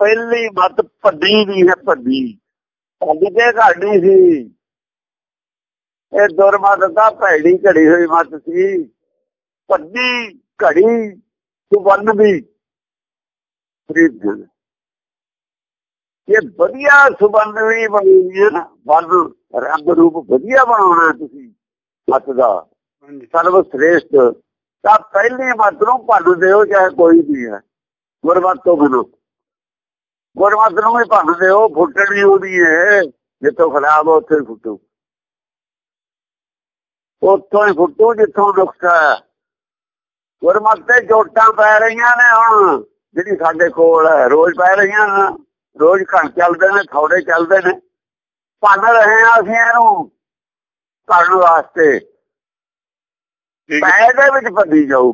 ਪਹਿਲੀ ਮਤ ਭੱਡੀ ਦੀ ਹੈ ਭੱਡੀ ਭੱਜ ਕੇ ਘਾੜੀ ਸੀ। ਇਹ ਦੁਰਮਤ ਦਾ ਭੈੜੀ ਘੜੀ ਹੋਈ ਮਤ ਸੀ। ਭੱਡੀ ਘੜੀ ਸੁਵੰਨ ਵੀ। ਫਰੀਦ ਇਹ ਵਧੀਆ ਸੁਬੰਧ ਵੀ ਬਣੀ ਹੈ ਨਾ। ਬੰਦ ਰੰਗ ਰੂਪ ਵਧੀਆ ਬਣਾਉਣਾ ਤੁਸੀਂ। ਮਤ ਦਾ। ਸਰਵ ਸ੍ਰੇਸ਼ਟ ਤਾਂ ਪਹਿਲੀ ਮਤ ਨੂੰ ਭੰਨ ਦਿਓ ਚਾਹੇ ਕੋਈ ਵੀ ਹੈ। ਗੁਰਮਤ ਤੋਂ ਬਿਨੋ। ਗੁਰਮਤ ਨੂੰ ਵੀ ਭੰਨ ਦਿਓ ਫੁੱਟਣ ਵੀ ਉਹਦੀ ਹੈ। ਜਿੱਥੋਂ ਖਰਾਬ ਉੱਥੇ ਫੁੱਟੂ। ਉੱਥੋਂ ਹੀ ਫੁੱਟੂ, ਜਿੱਥੋਂ ਨੁਕਸਾ ਗੁਰਮਤ ਤੇ ਜੋਟਾਂ ਪੈ ਰਹੀਆਂ ਨੇ ਹੁਣ। ਜਿਹੜੀ ਸਾਡੇ ਕੋਲ ਹੈ, ਰੋਜ਼ ਪੈ ਰਹੀਆਂ ਨੇ। ਰੋਜ਼ ਘਣ ਚੱਲਦੇ ਨੇ, ਥੋੜੇ ਚੱਲਦੇ ਨੇ। ਭੰਨ ਰਹੇ ਆ ਅਸੀਂ ਇਹਨੂੰ। ਕਰਨ ਵਾਸਤੇ ਭੈ ਦੇ ਵਿੱਚ ਭੱਜੀ ਜਾਊ।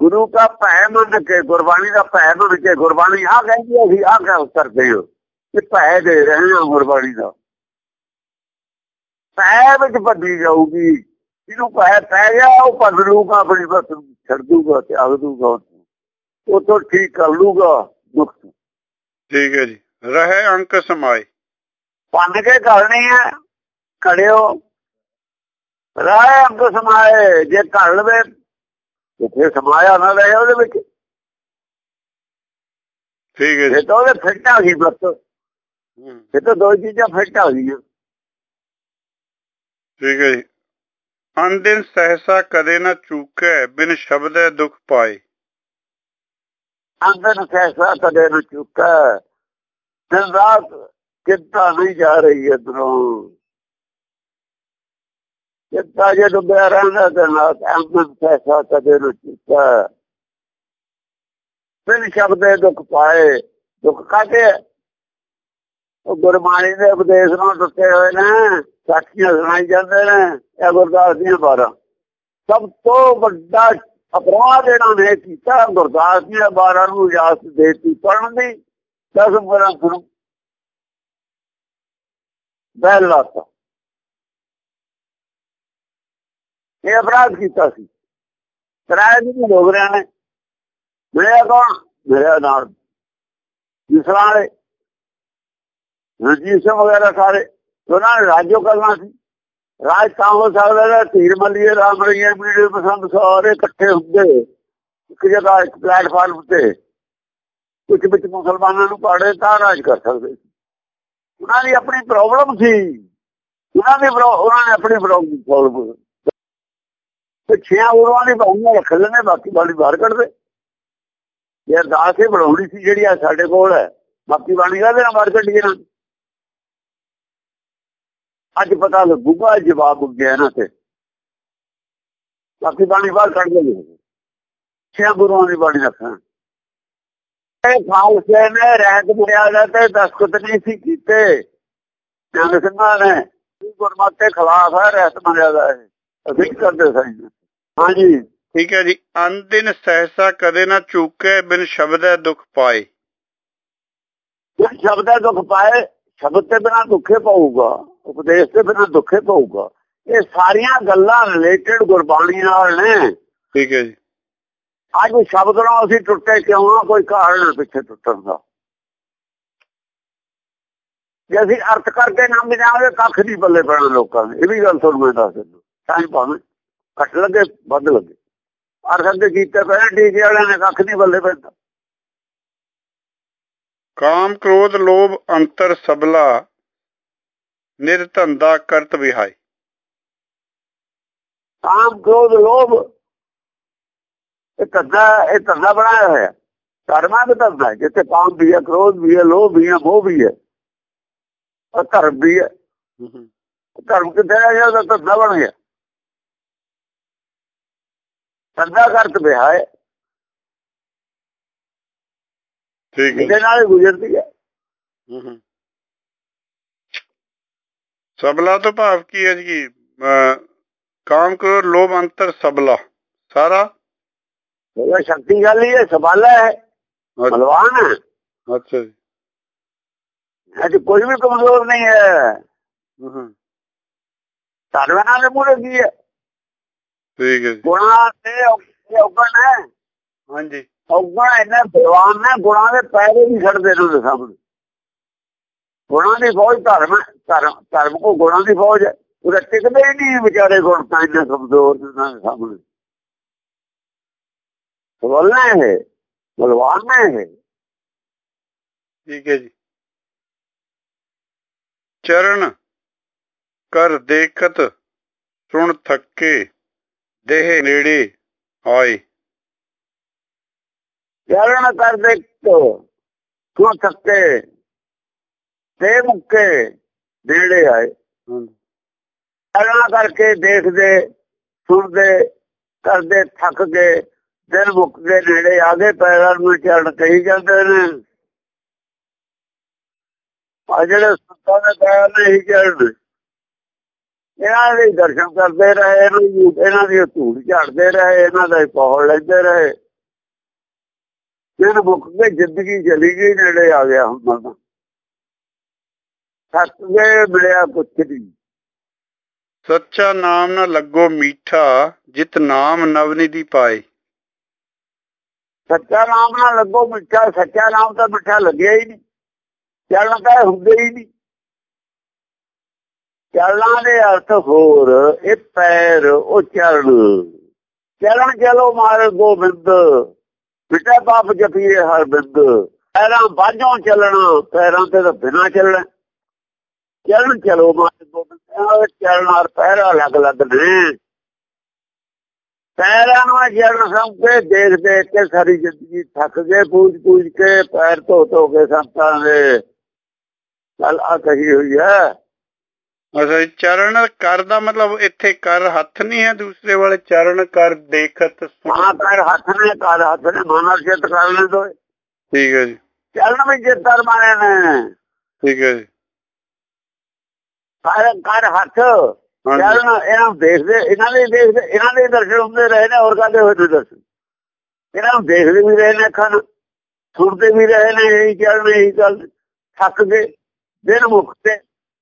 ਗੁਰੂ ਦਾ ਭੈ ਮੰਨ ਕੇ ਗੁਰਬਾਣੀ ਦਾ ਭੈ ਮੰਨ ਕੇ ਗੁਰਬਾਣੀ ਆ ਕਹਿੰਦੀ ਹੈ ਅਸੀਂ ਆ ਕਹਿ ਕਰਦੇ ਹਾਂ ਕਿ ਭੈ ਦੇ ਰਹੇ ਹਾਂ ਗੁਰਬਾਣੀ ਦਾ। ਭੈ ਵਿੱਚ ਭੱਜੀ ਜਾਊਗੀ। ਜਿਹਨੂੰ ਭੈ ਪੈ ਗਿਆ ਉਹ ਭੱਜ ਲੂਗਾ ਆਪਣੀ ਬਸ ਛੱਡ ਦੂਗਾ ਤੇ ਆਗ ਦੂਗਾ ਉਹ ਤੋਂ ਠੀਕ ਕਰ ਲੂਗਾ ਦੁੱਖ ਠੀਕ ਹੈ ਜੀ। ਰਹੇ ਅੰਕ ਸਮਾਏ। ਪੰਨ ਕੇ ਕਰਨੀ ਹੈ ਕੜਿਓ ਰਾਏ ਅੰਗ ਸਮਾਏ ਜੇ ਘੜ ਲਵੇ ਜਿੱਥੇ ਸਮਾਇਆ ਨਾ ਰਹੇ ਉਹਦੇ ਵਿੱਚ। ਠੀਕ ਹੈ ਜੀ। ਤਾਂ ਉਹਦੇ ਫਿੱਟ ਆ ਗਈ ਬਸ। ਇਹ ਤਾਂ ਦੋ ਚੀਜ਼ਾਂ ਫਿੱਟ ਆ ਗਈਆਂ। ਠੀਕ ਹੈ ਜੀ। ਅੰਦਿਨ ਸਹਸਾ ਕਦੇ ਨਾ ਚੂਕੈ ਬਿਨ ਸ਼ਬਦੈ ਦੁਖ ਪਾਏ। ਅੰਦਰ ਸੈਸਾ ਕਦੇ ਨਾ ਚੁੱਕਾ। ਦਿਨ ਰਾਤ ਚਿੰਤਾ ਨਹੀਂ ਜਾ ਰਹੀ ਇਧਰੋਂ। ਚਿੰਤਾ ਜੇ ਡੁੱਬਿਆ ਰਹਿੰਦਾ ਤੇ ਨਾ ਅੰਦਰ ਸੈਸਾ ਕਦੇ ਨਾ ਫਿਰ ਸ਼ਬਦੇ ਦੁੱਖ ਪਾਏ, ਦੁੱਖ ਕਾਟੇ ਉਹ ਗੁਰਬਾਣੀ ਦੇ ਉਪਦੇਸ਼ ਨੂੰ ਟੁੱਟੇ ਹੋਏ ਨੇ, ਸਾਖੀਆਂ ਸੁਣਾਈ ਜਾਂਦੇ ਨੇ, ਇਹ ਗੁਰਦਾਸ ਦੀਆਂ ਬਾਰਾਂ। ਸਭ ਤੋਂ ਵੱਡਾ ਅਪਰਾਧ ਇਹਨਾਂ ਨੇ ਕੀਤਾ, ਗੁਰਦਾਸ ਦੀਆਂ ਬਾਰਾਂ ਨੂੰ ਇਜਾਜ਼ਤ ਦੇਤੀ ਪੜਨ ਦੀ, ਦਸ ਗ੍ਰੰਥ ਨੂੰ ਬੈਲ ਇਹ ਅਪਰਾਧ ਕੀਤਾ ਸੀ। ਤਰਾਇ ਦੀ ਲੋਕ ਰਿਆਂ ਨੇ ਮੇਰਾ ਕੌਣ? ਮਿਲਿਆ ਨਾਲ। ਜਿਸਰਾਂ ਵਾਲੇ ਰਣਜੀਤ ਸਿੰਘ ਵਗੈਰਾ ਸਾਰੇ। ਉਹਨਾਂ ਨੇ ਰਾਜੋ ਕਰਨਾ ਸੀ। ਰਾਜ ਤਾਂ ਹੋ ਸਕਦਾ ਹੈ ਧੀਰ ਮੱਲੀਏ, ਰਾਮ ਰਹੀਏ ਮੀਡੀਆ ਪਸੰਦ ਸਾਰੇ ਇਕੱਠੇ ਹੁੰਦੇ। ਇੱਕ ਜਗ੍ਹਾ, ਇੱਕ ਪਲੇਟਫਾਰਮ ਤੇ ਕੁਝ ਵਿੱਚ ਮੁਸਲਮਾਨਾਂ ਨੂੰ ਪਾੜੇ ਤਾਂ ਰਾਜ ਕਰ ਸਕਦੇ ਸੀ। ਉਹਨਾਂ ਦੀ ਆਪਣੀ ਪ੍ਰੋਬਲਮ ਸੀ। ਉਹਨਾਂ ਦੀ ਉਹਨਾਂ ਨੇ ਆਪਣੀ ਪ੍ਰੋਬਲਮ ਸੋਲਵ ਤੇ ਛਿਆ ਉਰਵਾਂ ਦੀ ਬਾਹਰ ਰੱਖ ਲੈਣੇ ਬਾਕੀ ਬਾਣੀ ਬਾਹਰ ਕੱਢਦੇ ਇਹ ਅਰਦਾਸ ਹੀ ਬਣਾਉਣੀ ਸੀ ਜਿਹੜੀ ਆ ਸਾਡੇ ਕੋਲ ਹੈ, ਬਾਕੀ ਬਾਣੀ ਕਾਹਦੇ ਨਾਲ ਬਾਹਰ ਕੱਢੀਏ ਨਾ ਅੱਜ ਪਤਾ ਲੱਗੂਗਾ ਜਵਾਬ ਗਿਆ ਇਹਨਾਂ ਤੇ। ਬਾਕੀ ਬਾਣੀ ਬਾਹਰ ਕੱਢ ਲਈ ਛੇ ਗੁਰੂਆਂ ਦੀ ਬਾਣੀ ਰੱਖਾਂ ਇਹ ਖਾਲਸੇ ਨੇ ਰਹਿਤ ਮਰਿਆਦਾ ਤੇ ਦਸਤਖਤ ਨਹੀਂ ਸੀ ਕੀਤੇ। ਜਨ ਸਿੰਘਾਂ ਨੇ ਗੁਰਮਤਿ ਖਿਲਾਫ ਹੈ ਰਹਿਤ ਮਰਿਆਦਾ ਹੈ ਅਸੀਂ ਕਰਦੇ ਸਾਈਂ। ਹਾਂਜੀ। ਠੀਕ ਹੈ ਜੀ। ਅੰਦਿਨ ਸਹਸਾ ਕਦੇ ਨਾ ਚੂਕੇ ਬਿਨ ਸ਼ਬਦੈ ਦੁਖ ਪਾਏ। ਜੇ ਸ਼ਬਦ ਦਾ ਦੁੱਖ ਪਾਏ ਸ਼ਬਦ ਤੇ ਬਿਨਾ ਦੁੱਖੇ ਪਾਊਗਾ ਉਪਦੇਸ਼ ਤੇ ਬਿਨਾ ਦੁੱਖੇ ਪਾਊਗਾ। ਇਹ ਸਾਰੀਆਂ ਗੱਲਾਂ ਰਿਲੇਟਡ ਗੁਰਬਾਣੀ ਨਾਲ ਨੇ। ਠੀਕ ਹੈ ਜੀ। ਅੱਜ ਸ਼ਬਦ ਨਾਲ ਅਸੀਂ ਟੁੱਟੇ ਕਿਉਂ ਆ? ਕੋਈ ਕਾਰਨ ਪਿੱਛੇ ਟੁੱਟਣ ਦਾ। ਜੇ ਅਸੀਂ ਅਰਥ ਕਰਕੇ ਨਾ ਮਿਲਾਂਗੇ ਕੱਖ ਨਹੀਂ ਬੱਲੇ ਪੈਣਾ ਲੋਕਾਂ ਦੇ ਇਹ ਵੀ ਗੱਲ ਤੁਹਾਨੂੰ ਮੈਂ ਦੱਸ ਦਿੰਦਾ। ਹੀ ਭਾਵੇਂ ਘੱਟ ਲੱਗੇ ਵੱਧ ਲੱਗੇ। ਅਰਥ ਦੇ ਕੀਤੇ ਪਏ ਟੀਕੇ ਵਾਲਿਆਂ ਨੇ ਕੱਖ ਨਹੀਂ ਬੱਲੇ ਪੈਂਦਾ। ਕਾਮ ਕ੍ਰੋਧ ਲੋਭ ਅੰਤਰ ਸਬਲਾ ਨਿਰਧੰਦਾ ਕਰਤ ਵਿਹਾਈ। ਕਾਮ ਕ੍ਰੋਧ ਲੋਭ ਇਹ ਧੰਦਾ ਇਹ ਧੰਦਾ ਬਣਾਇਆ ਹੋਇਆ। ਕਰਮਾਂ ਦਾ ਧੰਦਾ ਜਿੱਥੇ ਕਾਮ ਵੀ ਹੈ ਕ੍ਰੋਧ ਵੀ ਹੈ ਲੋਭ ਵੀ ਹੈ ਮੋਹ ਵੀ ਹੈ ਉਹ ਧਰਮ ਵੀ ਹੈ। ਧਰਮ ਕਿੱਥੇ ਹੈ ਜਿਹੜਾ ਧੰਦਾ ਬਣ ਗਿਆ। ਧੰਦਾ ਕਰਤ ਬਿਹਾਏ ਠੀਕ ਹੈ ਇਹਦੇ ਨਾਲ ਹੀ ਗੁਜ਼ਰਦੀ ਹੈ ਹਮ। ਸਬਲਾ ਤੋਂ ਭਾਵ ਕੀ ਹੈ ਜੀ ਅਹ, ਕਾਮ ਕ੍ਰੋਧ ਲੋਭ ਅੰਤਰ ਸਬਲਾ ਸਾਰਾ ਇਹ ਸ਼ਕਤੀਸ਼ਾਲੀ ਹੈ ਸਬਾਲਾ ਹੈ ਬਲਵਾਨ ਹੈ ਅੱਛਾ ਜੀ ਅੱਜ ਕੋਈ ਵੀ ਕਮਜ਼ੋਰ ਨਹੀਂ ਹੈ ਹਮ। ਧਰਮਾਂ ਦੇ ਮੂਰੇ ਕੀ ਹੈ ਠੀਕ ਹੈ ਗੁਣਾ ਤੇ ਔਗਣ ਹੈ। ਹਾਂਜੀ। ਔਗਣ ਇੰਨੇ ਬਲਵਾਨ ਨੇ ਗੁਣਾ ਦੇ ਪੈਰੇ ਵੀ ਛੱਡਦੇ ਨੇ ਸਾਹਮਣੇ। ਗੁਣਾ ਦੀ ਫੌਜ ਧਰਮ ਧਰਮ ਧਰਮ ਕੋ ਗੁਣਾ ਦੀ ਫੌਜ ਹੈ। ਉਹਦੇ ਟਿਕਦੇ ਹੀ ਨਹੀਂ ਵਿਚਾਰੇ ਗੁਣ ਤਾਂ ਇੰਨੇ ਕਮਜ਼ੋਰ ਨੇ ਉਹਨਾਂ ਦੇ ਸਾਹਮਣੇ। ਬੋਲਣਾ ਹੈ ਬਲਵਾਨ ਹੈ ਠੀਕ ਹੈ ਜੀ। ਚਰਨ ਕਰ ਦੇਖਤ ਸੁਣ ਥੱਕੇ। ਦੇਹ ਨੇੜੇ ਆਏ। ਚਰਨ ਕਰ ਦੇ ਸੁਣ ਸਕੇ ਤੇ ਮੁੱਕੇ ਨੇੜੇ ਆਏ। ਚਰਨ ਕਰਕੇ ਦੇਖਦੇ ਸੁਣਦੇ ਕਰਦੇ ਥੱਕ ਗਏ ਦਿਨ ਮੁੱਕ ਗਏ ਨੇੜੇ ਆ ਗਏ ਪੈਰਾਂ ਨੂੰ ਚਰਨ ਕਹੀ ਜਾਂਦੇ ਨੇ। ਆ ਜਿਹੜੇ ਸੁੱਤਾਂ ਦੇ ਪੈਰ ਨੇ ਹੀ ਚਰਨ ਇਹਨਾਂ ਦੇ ਦਰਸ਼ਨ ਕਰਦੇ ਰਹੇ ਇਹਨਾਂ ਦੀ ਦੀ ਧੂੜ ਝਾੜਦੇ ਰਹੇ ਇਹਨਾਂ ਦਾ ਪੌੜ ਲੈਂਦੇ ਰਹੇ। ਦਿਨ ਮੁੱਕ ਗਏ ਜ਼ਿੰਦਗੀ ਚਲੀ ਗਈ ਨੇੜੇ ਆ ਗਿਆ ਹੁਣ ਮਰਨਾ ਥੱਕ ਗਏ ਮਿਲਿਆ ਕੁਛ ਨਹੀਂ। ਸੱਚਾ ਨਾਮ ਨਾ ਲੱਗੋ ਮੀਠਾ ਜਿਤ ਨਾਮ ਨਵਨਿਧੀ ਪਾਏ। ਸੱਚਾ ਨਾਮ ਨਾਲ ਲੱਗੋ ਮਿੱਠਾ ਸੱਚਾ ਨਾਮ ਤਾਂ ਮਿੱਠਾ ਲੱਗਿਆ ਹੀ ਨਹੀਂ। ਚੱਲਣਾ ਤਾਂ ਹੁੰਦੇ ਹੀ ਨਹੀਂ। ਚੱਲਣਾ ਦੇ ਅਰਥ ਹੋਰ, ਇਹ ਪੈਰ, ਉਹ ਚਰਨ। ਚਰਨ ਚਲੋ ਮਾਰ ਗੋਬਿੰਦ ਬਿਟਾ ਬਾਪ ਜਪੀਏ ਹਰ ਬਿੰਦ ਪੈਰਾਂ ਬਾਝੋਂ ਚੱਲਣਾ, ਪੈਰਾਂ ਤੇ ਤਾਂ ਬਿਨਾ ਚੱਲਣਾ। ਚਰਨ ਚਲੋ ਮਾਰ ਗੋਬਿੰਦ ਇਹ ਚਰਨ ਔਰ ਪੈਰ ਅਲੱਗ ਅਲੱਗ ਨੇ। ਪੈਰਾਂ ਨੂੰ ਜਲ ਸੰਗ ਕੇ ਦੇਖ ਦੇਖ ਕੇ ਸਾਰੀ ਜ਼ਿੰਦਗੀ ਥੱਕ ਗਏ ਪੂਜ ਪੂਜ ਕੇ, ਪੈਰ ਧੋ ਧੋ ਕੇ ਸੰਤਾਂ ਦੇ। ਗੱਲ ਆ ਕਹੀ ਹੋਈ ਹੈ। ਜੀ, ਚਰਨ ਕਰ ਦਾ ਮਤਲਬ ਇੱਥੇ ਕਰ ਹੱਥ ਨਹੀਂ ਹੈ ਦੂਸਰੇ ਵਾਲੇ ਚਰਨ ਕਰ ਦੇਖਤ ਸੁਣ। ਪੈਰ ਹੱਥ ਨੇ ਕਰ ਹੱਥ ਨੇ ਮਾਨਰ ਚਿੱਤ ਕਰ ਲੈ ਦੋ ਠੀਕ ਹੈ ਜੀ। ਚੱਲਣ ਵਿੱਚ ਜਿੱਤਰ ਮਾਰੇ ਨੇ। ਠੀਕ ਹੈ ਜੀ। ਕਰ ਕਰ ਹੱਥ। ਚੱਲਣ ਇਹਨਾਂ ਦੇਖਦੇ ਇਹਨਾਂ ਦੇ ਦੇਖਦੇ ਇਹਨਾਂ ਦੇ ਦਰਸ਼ਨ ਹੁੰਦੇ ਰਹੇ ਨੇ ਹੋਰ ਕਾਦੇ ਹੋਏ ਦਰਸ਼ਨ? ਇਹਨਾਂ ਨੂੰ ਦੇਖਦੇ ਵੀ ਰਹੇ ਨੇ ਅੱਖਾਂ ਨਾਲ ਸੁਣਦੇ ਵੀ ਰਹੇ ਨੇ ਇਹੀ ਚੱਲਣ ਇਹੀ ਗੱਲ ਥੱਕ ਗਏ ਦਿਨ ਮੁਕਤੇ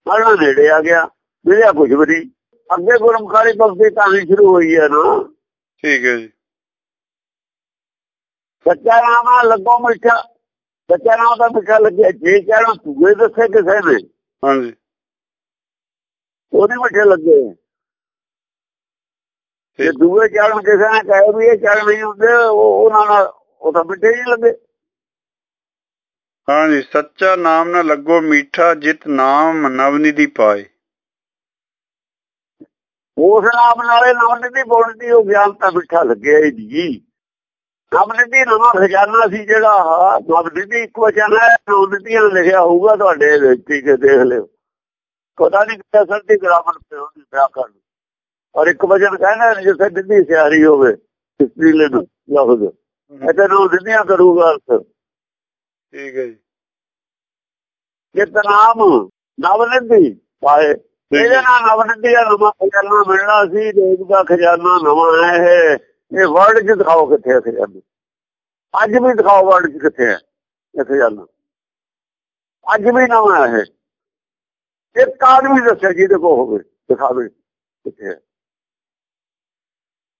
ਮਰਨਾ ਨੇੜੇ ਆ ਗਿਆ ਮਿਲਿਆ ਕੁਝ ਵੀ ਨਹੀਂ। ਅੱਗੇ ਗੁਰਮਖਾਰੀ ਬਖਸ਼ੀ ਕਹਾਣੀ ਸ਼ੁਰੂ ਹੋਈ ਹੈ ਨਾ। ਠੀਕ ਹੈ ਜੀ। ਸੱਚਾ ਨਾਮ ਲੱਗੋ ਮਿੱਠਾ। ਸੱਚਾ ਨਾਮ ਦਾ ਮਿੱਠਾ ਲੱਗਿਆ ਜੇ ਕਹਿਣਾ ਤੂਏ ਦੱਸੇ ਕਿਸੇ ਨੇ। ਹਾਂਜੀ। ਉਹਦੇ ਮਿੱਠੇ ਲੱਗੇ। ਜੇ ਦੂਏ ਚੜਨ ਕਿਸੇ ਨੇ ਕਹੇ ਵੀ ਇਹ ਚੜ ਨਹੀਂ ਹੁੰਦੇ ਉਹ ਉਹਨਾਂ ਨਾਲ ਉਹ ਤਾਂ ਮਿੱਠੇ ਨਹੀਂ ਲੱਗੇ। ਹਾਂਜੀ ਸੱਚਾ ਨਾਮ ਨਾ ਲੱਗੋ ਮੀਠਾ ਜਿਤ ਨਾਮ ਨਵਨਿਧੀ ਪਾਏ। ਉਸ ਨਾਮ ਨਾਲੇ ਨਾਮ ਦੀ ਬੋਲਦੀ ਉਹ ਗਿਆਨ ਤਾਂ ਮਿੱਠਾ ਲੱਗਿਆ ਹੀ ਨਹੀਂ। ਨਾਮ ਦੀ ਨਵਾਂ ਖਜ਼ਾਨਾ ਸੀ ਜਿਹੜਾ ਨਾਮ ਦੀ ਇੱਕ ਵਚਨ ਹੈ ਨਾਮ ਦੀਆਂ ਲਿਖਿਆ ਹੋਊਗਾ ਤੁਹਾਡੇ ਵਿੱਚ ਹੀ ਕਿ ਦੇਖ ਲਿਓ। ਪਤਾ ਨਹੀਂ ਕਿੱਥੇ ਸਰਦੀ ਗ੍ਰਾਮਰ ਤੇ ਹੁੰਦੀ ਵਿਆਕਰਨ ਔਰ ਇੱਕ ਵਜਨ ਕਹਿੰਦਾ ਜਿੱਥੇ ਦਿੱਲੀ ਸਿਆਰੀ ਹੋਵੇ ਇਸਤਰੀ ਲੈ ਲਫ਼ਜ਼। ਇਹਦੇ ਨੂੰ ਦਿੱਲੀਆਂ ਕਰੂਗਾ ਅਰਥ। ਠੀਕ ਹੈ ਜੀ। ਜਿਤ ਨਾਮ ਨਵਨੰਦੀ ਪਾਏ ਇਹਦੇ ਨਾਲ ਨਵਨੰਦੀ ਦਾ ਨਵਾਂ ਖਜ਼ਾਨਾ ਮਿਲਣਾ ਸੀ ਦੇਵ ਦਾ ਖਜ਼ਾਨਾ ਨਵਾਂ ਹੈ ਇਹ। ਇਹ ਵਰਲਡ 'ਚ ਦਿਖਾਓ ਕਿੱਥੇ ਹੈ ਖਜ਼ਾਨਾ। ਅੱਜ ਵੀ ਦਿਖਾਓ ਵਰਲਡ 'ਚ ਕਿੱਥੇ ਹੈ ਇਹ ਖਜ਼ਾਨਾ। ਅੱਜ ਵੀ ਨਵਾਂ ਹੈ ਇੱਕ ਆਦਮੀ ਦੱਸਿਆ ਜਿਹਦੇ ਕੋ ਹੋਵੇ ਦਿਖਾਵੇ ਕਿੱਥੇ ਹੈ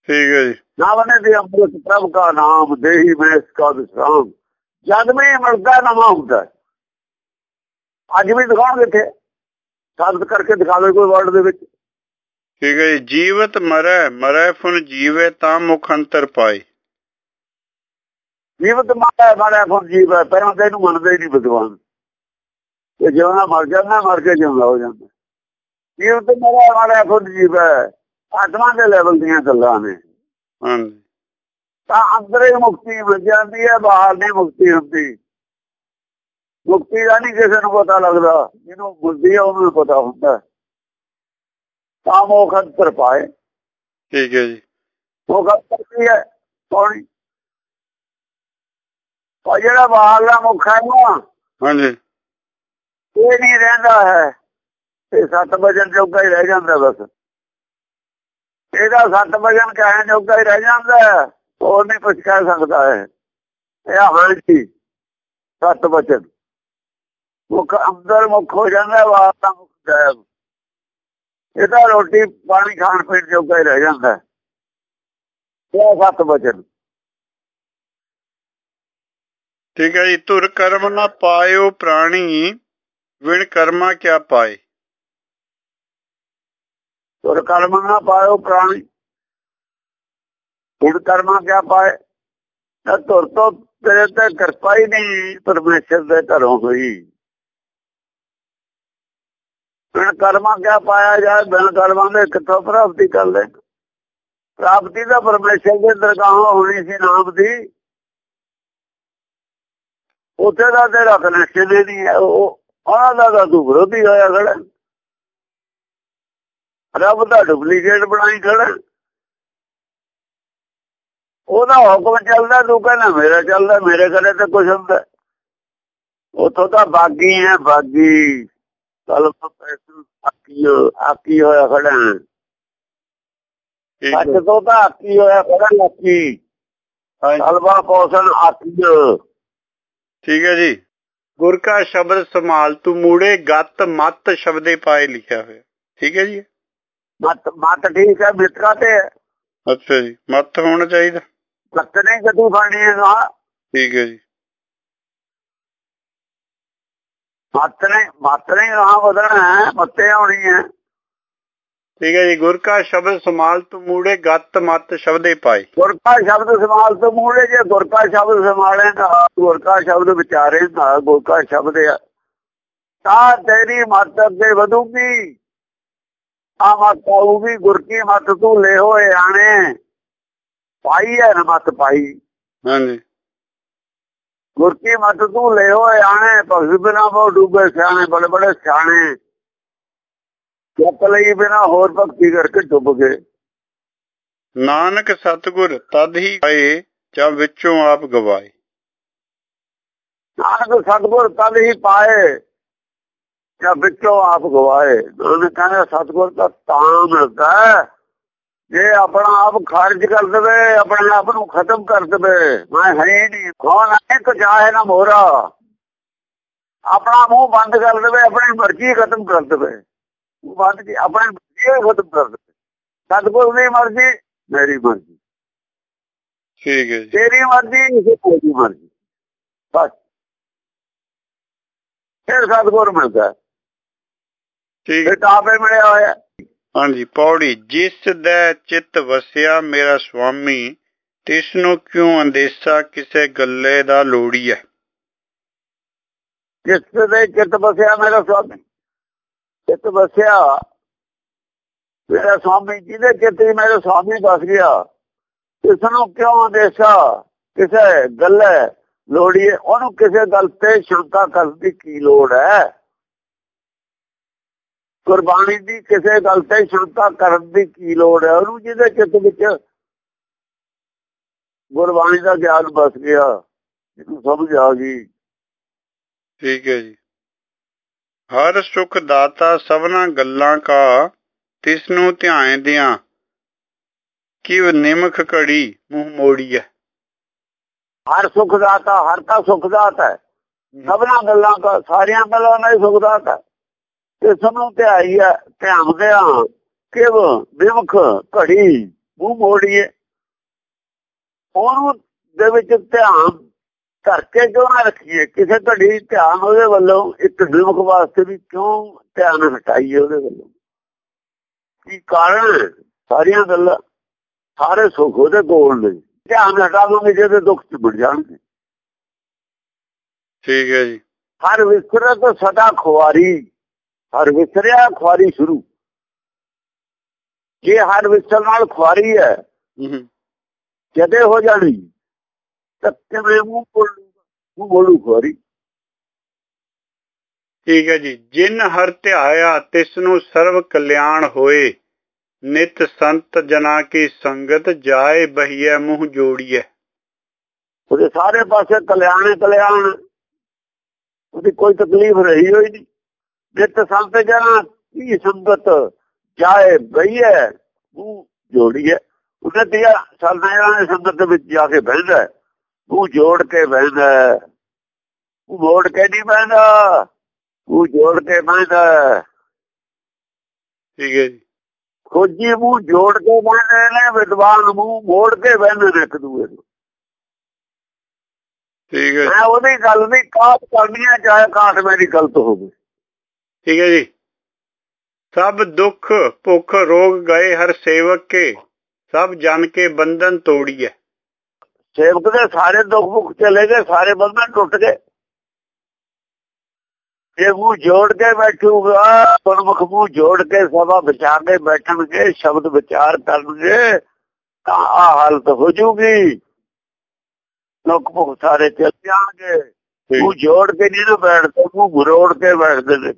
ਠੀਕ ਹੈ ਜੀ। ਨਾਵਨੇ ਦੇ ਅੰਮ੍ਰਿਤ ਪ੍ਰਭ ਦਾ ਨਾਮ ਦੇਹੀ ਮੈਂ ਇਸ ਕਾ ਵਿਸਰਾਮ। ਜਦ ਮੈਂ ਮਿਲਦਾ ਨਵਾਂ ਹੁੰਦਾ। ਅੱਜ ਵੀ ਦਿਖਾਉਣਗੇ ਇੱਥੇ। ਸਾਬਤ ਕਰਕੇ ਦਿਖਾਵੇ ਕੋਈ ਵਰਡ ਦੇ ਵਿੱਚ। ਠੀਕ ਹੈ ਜੀਵਤ ਮਰੈ ਮਰੈ ਫੁਨ ਜੀਵੇ ਤਾਂ ਮੁਖ ਅੰਤਰ ਪਾਏ। ਜੀਵਤ ਮਾਰਾ ਮਾਰਾ ਫੁਰ ਜੀਵ ਪਹਿਲਾਂ ਤਾਂ ਇਹਨੂੰ ਮੰਨਦੇ ਹੀ ਨਹੀਂ ਵਿਦਵਾਨ। ਇਹ ਜਿਉਣਾ ਮਰ ਜਾਂਦਾ ਮਰ ਕੇ ਜਿਉਂਦਾ ਹੋ ਜਾਂਦਾ। ਜੀਵਤ ਮਾਰਾ ਮਾਰਾ ਫੁਰ ਜੀਵ। ਆਤਮਾ ਦੇ ਲੈਵਲ ਦੀਆਂ ਗੱਲਾਂ ਨੇ। ਹਾਂਜੀ। ਤਾਂ ਅੰਦਰ ਹੀ ਮੁਕਤੀ ਮਿਲ ਜਾਂਦੀ ਹੈ ਬਾਹਰ ਨਹੀਂ ਮੁਕਤੀ ਹੁੰਦੀ। ਮੁਕਤੀ ਦਾ ਨਹੀਂ ਕਿਸੇ ਨੂੰ ਪਤਾ ਲੱਗਦਾ। ਜਿਹਨੂੰ ਬੁੱਧੀ ਹੈ ਉਹਨੂੰ ਪਤਾ ਹੁੰਦਾ ਤਾਂ ਮੋਖ ਅੰਤਰ ਪਾਏ। ਠੀਕ ਹੈ ਜੀ। ਮੋਖ ਅੰਤਰ ਕੀ ਹੈ? ਕੌਣੀ ਉਹ ਜਿਹੜਾ ਬਾਹਰਲਾ ਮੁਖ ਹੈ ਨਾ ਹਾਂਜੀ। ਇਹ ਨਹੀਂ ਰਹਿੰਦਾ ਹੈ। ਇਹ ਸੱਤ ਵਜਨ ਜੋਗਾ ਹੀ ਰਹਿ ਜਾਂਦਾ ਬਸ। ਇਹਦਾ ਸੱਤ ਵਜਨ ਕਹਿਣ ਜੋਗਾ ਹੀ ਰਹਿ ਜਾਂਦਾ ਹੈ, ਹੋਰ ਨਹੀਂ ਕੁਝ ਕਹਿ ਸਕਦਾ ਹੈ ਇਹ ਹਾਂ ਜੀ ਸੱਤ ਵਚਨ ਮੁਖ ਅੰਦਰ ਮੁਖ ਹੋ ਜਾਂਦਾ ਬਾਹਰ ਦਾ ਮੁਖ ਗਾਇਬ ਇਹਦਾ ਰੋਟੀ ਪਾਣੀ ਖਾਣ ਪੀਣ ਜੋਗਾ ਹੀ ਰਹਿ ਜਾਂਦਾ। ਇਹ ਸੱਤ ਵਚਨ ਠੀਕ ਹੈ ਜੀ। ਧੁਰ ਕਰਮ ਨਾ ਪਾਇਓ ਪ੍ਰਾਣੀ ਵਿਣ ਕਰਮਾ ਕਿਆ ਪਾਏ? ਤੁਰ ਕਰਮ ਨਾ ਪਾਇਓ ਪ੍ਰਾਣੀ। ਹੁਣ ਕਰਮਾ ਕਿਆ ਪਾਏ? ਤਾਂ ਤੁਰ ਤੋਂ ਤੇਰੇ ਤੇ ਕਿਰਪਾ ਹੀ ਨਹੀਂ ਪਰਮੇਸ਼ਰ ਦੇ ਘਰੋਂ ਹੋਈ। ਹੁਣ ਕਰਮਾ ਕਿਆ ਪਾਇਆ ਜਾਏ, ਬਿਨ ਕਰਮਾਂ ਦੇ ਕਿੱਥੋਂ ਪ੍ਰਾਪਤੀ ਕਰ ਲੈ? ਪ੍ਰਾਪਤੀ ਤਾਂ ਪਰਮੇਸ਼ਰ ਦੇ ਦਰਗਾਹੋਂ ਹੋਣੀ ਸੀ, ਨਾਮ ਦੀ। ਉੱਥੇ ਦਾ ਤੇਰਾ ਕਨੈਕਸ਼ਨ ਹੀ ਨਹੀਂ ਹੈ। ਉਹ ਉਹਨਾਂ ਦਾ ਤੂੰ ਵਿਰੋਧੀ ਹੋਇਆ ਖੜਾ। ਰੱਬ ਦਾ ਡੁਪਲੀਕੇਟ ਬਣਾਈ ਖੜਾ। ਉਹਦਾ ਹੁਕਮ ਚੱਲਦਾ ਤੂੰ ਕਹਿੰਦਾ ਮੇਰਾ ਚੱਲਦਾ ਮੇਰੇ ਘਰੇ ਤੇ ਕੁਝ ਹੁੰਦਾ। ਉਥੋਂ ਤਾਂ ਬਾਗੀ ਹੈ ਬਾਗੀ। ਕੱਲ ਆਕੀ ਆਕੀ ਹੋਇਆ ਖੜਾ ਹੈ। ਤੋਂ ਤਾਂ ਆਕੀ ਹੋਇਆ ਖੜਾ ਲੱਕੀ। ਕਲਵਾ ਪੋਸਨ ਆਕੀ ਠੀਕ ਹੈ ਜੀ। ਗੁਰ ਕਾ ਸ਼ਬਦ ਸੰਭਾਲ ਤੂੰ ਮੂੜੇ ਗੱਤ ਮਤ ਸ਼ਬਦੇ ਪਾਏ ਲਿਖਿਆ ਹੋਇਆ। ਠੀਕ ਹੈ ਜੀ। ਮਤ ਮਤ ਠੀਕ ਹੈ ਮਿੱਤਰਾ ਤੇ। ਅੱਛਾ ਜੀ ਮਤ ਹੋਣਾ ਚਾਹੀਦਾ। ਲੱਤ ਨਹੀਂ ਕਦੂ ਫੜਨੀ ਹੈ ਨਾ ਠੀਕ ਹੈ ਜੀ। ਮਤ ਨੇ ਮਤ ਨੇ ਰਹਾ ਵਧਣਾ ਮੱਤੇ ਆਉਣੀ ਹੈ। ਠੀਕ ਹੈ ਜੀ ਗੁਰ ਕਾ ਸ਼ਬਦ ਸੰਭਾਲ ਤੂੰ ਮੂੜੇ ਗੱਤ ਮਤ ਸ਼ਬਦੇ ਪਾਏ। ਗੁਰਕਾ ਸ਼ਬਦ ਸਮਾਲ ਤੋਂ ਮੂੜੇ ਜੇ ਗੁਰਕਾ ਸ਼ਬਦ ਸਮਾਲੇਗਾ ਗੁਰਕਾ ਸ਼ਬਦ ਵਿਚਾਰੇਗਾ ਗੁਰਕਾ ਸ਼ਬਦ ਆ। ਤਾਂ ਤੇਰੀ ਮੱਤ ਅੱਗੇ ਵਧੂਗੀ ਆ ਮੱਤ ਆਊਗੀ ਗੁਰ ਕੀ ਮੱਤ ਤੂੰ ਲੈ ਹੋਏ ਆਣੇ। ਪਾਈ ਹੈ ਮੱਤ ਪਾਈ। ਹਾਂਜੀ। ਗੁਰ ਕੀ ਮੱਤ ਤੂੰ ਲੈ ਹੋਏ ਆਣੇ ਭਗਤ ਬਿਨਾ ਬਹੁ ਡੂਬੇ ਸਿਆਣੇ ਬੜੇ ਬੜੇ ਸਿਆਣੇ। ਚੱਕ ਲਈ ਬਿਨਾ ਹੋਰ ਭਗਤੀ ਕਰਕੇ ਡੁੱਬ ਗਏ। ਨਾਨਕ ਸਤਗੁਰ ਤਦ ਹੀ ਆਏ ਜਾਂ ਵਿੱਚੋਂ ਆਪ ਗਵਾਏ। ਨਾਨਕ ਸਤਗੁਰ ਤਦ ਹੀ ਪਾਏ ਜਾਂ ਵਿੱਚੋਂ ਆਪ ਗਵਾਏ। ਨਾਨਕ ਕਹਿੰਦਾ ਸਤਗੁਰ ਤਾਂ ਤਾਂ ਮਿਲਦਾ ਹੈ। ਜੇ ਆਪਣਾ ਆਪ ਖਾਰਜ ਕਰ ਦੇਵੇ ਆਪਣੇ ਆਪ ਨੂੰ ਖਤਮ ਕਰ ਦੇਵੇ ਮੈਂ ਹੈ ਹੀ ਨਹੀਂ। ਕੌਣ ਹੈ ਕੋ ਚਾਹੇ ਨਾ ਮੋਰਾ ਆਪਣਾ ਮੂੰਹ ਬੰਦ ਕਰ ਦੇਵੇ ਆਪਣੀ ਮਰਜ਼ੀ ਖਤਮ ਕਰ ਦੇਵੇ। ਬੰਦ ਕੀ? ਆਪਣੀ ਮਰਜ਼ੀ ਖਤਮ ਕਰ ਦੇਵੇ। ਸਤਗੁਰ ਦੀ ਮਰਜ਼ੀ ਮੇਰੀ ਮਰਜ਼ੀ। ਠੀਕ ਹੈ ਜੀ। ਤੇਰੀ ਮਰਜ਼ੀ ਇਸੇ ਦੀ ਮਰਜ਼ੀ। ਬਸ। ਫਿਰ ਸਤਗੁਰ ਮਿਲਦਾ। ਹੈ। ਠੀਕ। ਫਿਰ ਤਾਂ ਆਪੇ ਮਿਲਿਆ ਹੋਇਆ। ਹਾਂਜੀ ਪੌੜੀ ਜਿਸ ਦਾ ਚਿੱਤ ਵਸਿਆ ਮੇਰਾ ਸੁਆਮੀ ਤਿਸ ਨੂੰ ਕਿਉਂ ਅੰਦੇਸਾ ਕਿਸੇ ਗੱਲੇ ਦਾ ਲੋੜੀ ਹੈ ਜਿਸ ਦੇ ਚਿੱਤ ਬਸਿਆ ਮੇਰਾ ਸਵਾਮੀ ਚਿੱਤ ਬਸਿਆ ਮੇਰਾ ਸਵਾਮੀ ਜਿਹਦੇ ਚਿੱਤ ਹੀ ਮੇਰਾ ਸਵਾਮੀ ਵਸ ਗਿਆ ਇਸ ਨੂੰ ਕਿਉਂ ਅੰਦੇਸ਼ਾ ਕਿਸੇ ਗੱਲ ਲੋੜੀਏ ਹੈ, ਉਹਨੂੰ ਕਿਸੇ ਗੱਲ ਤੇ ਸ਼ੰਕਾ ਕਰਨ ਦੀ ਕੀ ਲੋੜ ਹੈ ਗੁਰਬਾਣੀ ਦੀ ਕਿਸੇ ਗੱਲ ਤੇ ਸ਼ਰਧਾ ਕਰਨ ਦੀ ਕੀ ਲੋੜ ਹੈ? ਉਹਨੂੰ ਜਿਹਦੇ ਚਿੱਤ ਵਿੱਚ ਗੁਰਬਾਣੀ ਦਾ ਗਿਆਨ ਬਸ ਗਿਆ ਇਹਨੂੰ ਸਮਝ ਆ ਗਈ। ਠੀਕ ਹੈ ਜੀ। ਹਰ ਸੁਖ ਦਾਤਾ ਸਭਨਾ ਗੱਲਾਂ ਕਾ ਤਿਸ ਨੂੰ ਧਿਆਨ ਦਿਆਂ। ਕਿਵ ਨਿਮਖ ਘੜੀ ਮੂੰਹ ਮੋੜੀਐ। ਹਰ ਸੁਖ ਦਾਤਾ ਹਰ ਦਾ ਸੁਖ ਦਾਤਾ ਹੈ। ਸਭਨਾ ਗੱਲਾਂ ਦਾ ਸਾਰੀਆਂ ਗੱਲਾਂ ਦਾ ਹੀ ਸੁਖ ਦਾਤਾ ਤੇ ਸਭ ਨੂੰ ਧਿਆਈ ਹੈ ਧਿਆਨ ਦਿਆਂ ਕਿਵ ਨਿਮਖ ਘੜੀ ਮੂੰਹ ਮੋੜੀਏ। ਉਹਨੂੰ ਦੇ ਵਿੱਚ ਧਿਆਨ ਕਰਕੇ ਕਿਉਂ ਨਾ ਰੱਖੀਏ? ਕਿਸੇ ਘੜੀ ਧਿਆਨ ਉਹਦੇ ਵੱਲੋਂ ਇੱਕ ਨਿਮਖ ਵਾਸਤੇ ਵੀ ਕਿਉਂ ਧਿਆਨ ਹਟਾਈਏ ਉਹਦੇ ਵੱਲੋਂ? ਕੀ ਕਾਰਨ ਸਾਰੀਆਂ ਗੱਲਾਂ ਸਾਰੇ ਸੁੱਖ ਉਹਦੇ ਕੋਲ ਨੇ। ਧਿਆਨ ਹਟਾਵਾਂਗੇ ਜਿਹਦੇ ਦੁੱਖ ਚ ਬੁੜ ਜਾਣਗੇ। ਠੀਕ ਹੈ ਜੀ। ਹਰ ਵਿਸਰੇ ਤੋਂ ਸਦਾ ਖੁਆਰੀ। ਹਰ ਵਿਸਰਿਆ ਖੁਆਰੀ ਸ਼ੁਰੂ। ਜੇ ਹਰ ਵਿਸਰ ਨਾਲ ਖੁਆਰੀ ਹੈ ਜਦੇ ਹੋ ਜਾਣੀ? ਤਾਂ ਕਿਵੇਂ ਮੂੰਹ ਬੋਲੂਗਾ? ਮੂੰਹ ਬੋਲੂ ਖੁਆਰੀ। ਠੀਕ ਹੈ ਜੀ। ਜਿਨ ਹਰ ਧਿਆਇਆ ਤਿਸ ਨੂੰ ਸਰਵ ਕਲਿਆਣ ਹੋਏ। ਨਿਤ ਸੰਤ ਜਨਾ ਕੀ ਸੰਗਤ ਜਾਏ ਬਹੀਐ ਮੂੰਹ ਜੋੜੀਐ। ਉਹਦੇ ਸਾਰੇ ਪਾਸੇ ਕਲਿਆਣ ਕਲਿਆਣ। ਉਹਦੀ ਕੋਈ ਤਕਲੀਫ ਰਹੀ ਹੋਈ ਨਹੀਂ। ਨਿਤ ਸੰਤ ਜਨਾ ਕੀ ਸੰਗਤ ਜਾਏ ਬਈਏ ਮੂੰਹ ਜੋੜੀਏ। ਉਹਦੇ ਤੇ ਸੰਤਾਂ ਦੇ ਸੰਗਤ ਦੇ ਵਿੱਚ ਜਾ ਕੇ ਬਹਿੰਦਾ ਮੂੰਹ ਜੋੜ ਕੇ ਬਹਿੰਦਾ ਉਹ ਮੋੜ ਕੇ ਨਹੀਂ ਬਹਿੰਦਾ ਉਹ ਜੋੜ ਕੇ ਬਹਿੰਦਾ ਠੀਕ ਹੈ ਜੀ। ਖੋਜੀ ਮੂੰਹ ਜੋੜ ਕੇ ਬਹਿੰਦੇ ਨੇ ਵਿਦਵਾਨ ਮੂੰਹ ਮੋੜ ਕੇ ਬਹਿੰਦੇ ਨੇ ਇੱਕ ਦੂਏ ਨੂੰ। ਠੀਕ ਹੈ ਮੈਂ ਉਹਦੀ ਗੱਲ ਨਹੀਂ ਕਾਟ ਕਰਨੀ ਹੈ ਚਾਹੇ ਕਾਟ ਮੇਰੀ ਗਲਤ ਹੋਵੇ। ਠੀਕ ਹੈ ਜੀ ਸਭ ਦੁੱਖ ਭੁੱਖ ਰੋਗ ਗਏ ਹਰ ਸੇਵਕ ਕੇ ਸਭ ਜਨ ਕੇ ਬੰਧਨ ਤੋੜੀਐ ਸੇਵਕ ਦੇ ਸਾਰੇ ਦੁੱਖ ਭੁੱਖ ਚਲੇ ਗਏ ਸਾਰੇ ਬੰਧਨ ਟੁੱਟ ਗਏ ਜੇ ਮੂੰਹ ਜੋੜ ਕੇ ਬੈਠੂਗਾ ਗੁਰਮੁਖ ਮੂੰਹ ਜੋੜ ਕੇ ਸਭਾ ਵਿਚਾਰ ਕੇ ਬੈਠਣਗੇ ਸ਼ਬਦ ਵਿਚਾਰ ਕਰਨਗੇ ਤਾਂ ਆ ਹਾਲਤ ਹੋ ਜੂਗੀ ਲੋਕ ਭੁੱਖ ਸਾਰੇ ਚਲ ਜਾਣਗੇ ਮੂੰਹ ਜੋੜ ਕੇ ਨਹੀਂ ਨਾ ਬੈਠਦੇ ਮੂੰਹ ਮਰੋੜ ਕੇ ਬੈਠਦੇ ਨੇ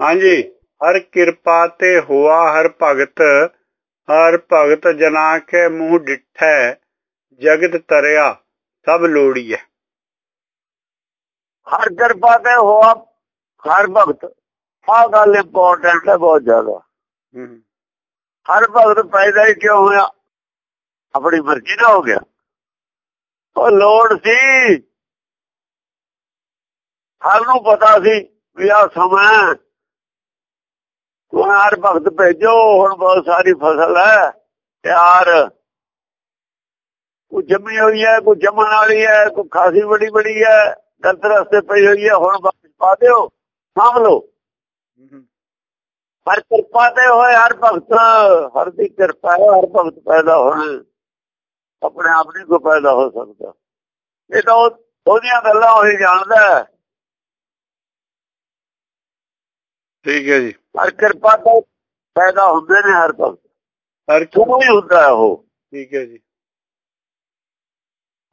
ਹਾਂਜੀ ਹਰ ਕਿਰਪਾ ਤੇ ਹੋਆ ਹਰ ਭਗਤ ਹਰ ਭਗਤ ਜਨਾ ਕੇ ਮੂੰਹ ਡਿਠੈ ਜਗਤ ਤਰਿਆ ਸਭ ਲੋੜੀਐ। ਹਰ ਕਿਰਪਾ ਤੇ ਹੋਆ ਹਰ ਭਗਤ। ਆਹ ਗੱਲ ਇੰਪੋਰਟੈਂਟ ਹੈ ਬਹੁਤ ਜ਼ਿਆਦਾ। ਹੂੰ। ਹਰ ਭਗਤ ਪੈਦਾ ਹੀ ਕਿਉਂ ਹੋਇਆ? ਆਪਣੀ ਮਰਜ਼ੀ ਨਾਲ ਹੋ ਗਿਆ। ਉਹ ਲੋੜ ਸੀ। ਹਰ ਨੂੰ ਪਤਾ ਸੀ ਵੀ ਆ ਸਮਾਂ ਹਰ ਭਗਤ ਭੇਜੋ ਹੁਣ ਬਹੁਤ ਸਾਰੀ ਫਸਲ ਹੈ। ਤਿਆਰ। ਉਹ ਜੰਮੀ ਹੋਈ ਹੈ ਕੋਈ ਜੰਮਣ ਵਾਲੀ ਹੈ ਕੋਈ ਖਾਸੀ ਬੜੀ ਬੜੀ ਹੈ ਗਲਤ ਰਸਤੇ ਪਈ ਹੋਈ ਹੈ ਹੁਣ ਵਾਪਸ ਪਾ ਦਿਓ ਸਾਂਭ ਲਓ। ਹਰ ਕਿਰਪਾ ਤੇ ਹੋਏ ਹਰ ਭਗਤ ਹਰ ਦੀ ਕਿਰਪਾ ਹੈ ਹਰ ਭਗਤ ਪੈਦਾ ਹੋਣਾ। ਆਪਣੇ ਆਪ ਨਹੀਂ ਕੋ ਪੈਦਾ ਹੋ ਸਕਦਾ। ਇਹ ਤਾਂ ਉਹਦੀਆਂ ਗੱਲਾਂ ਉਹੀ ਜਾਣਦਾ ਠੀਕ ਹੈ ਜੀ। ਹਰ ਕਿਰਪਾ ਤੋਂ ਪੈਦਾ ਹੁੰਦੇ ਨੇ ਹਰ ਭਗਤ। ਹਰ ਕਿਉਂ ਹੀ ਹੁੰਦਾ ਉਹ? ਠੀਕ ਹੈ ਜੀ।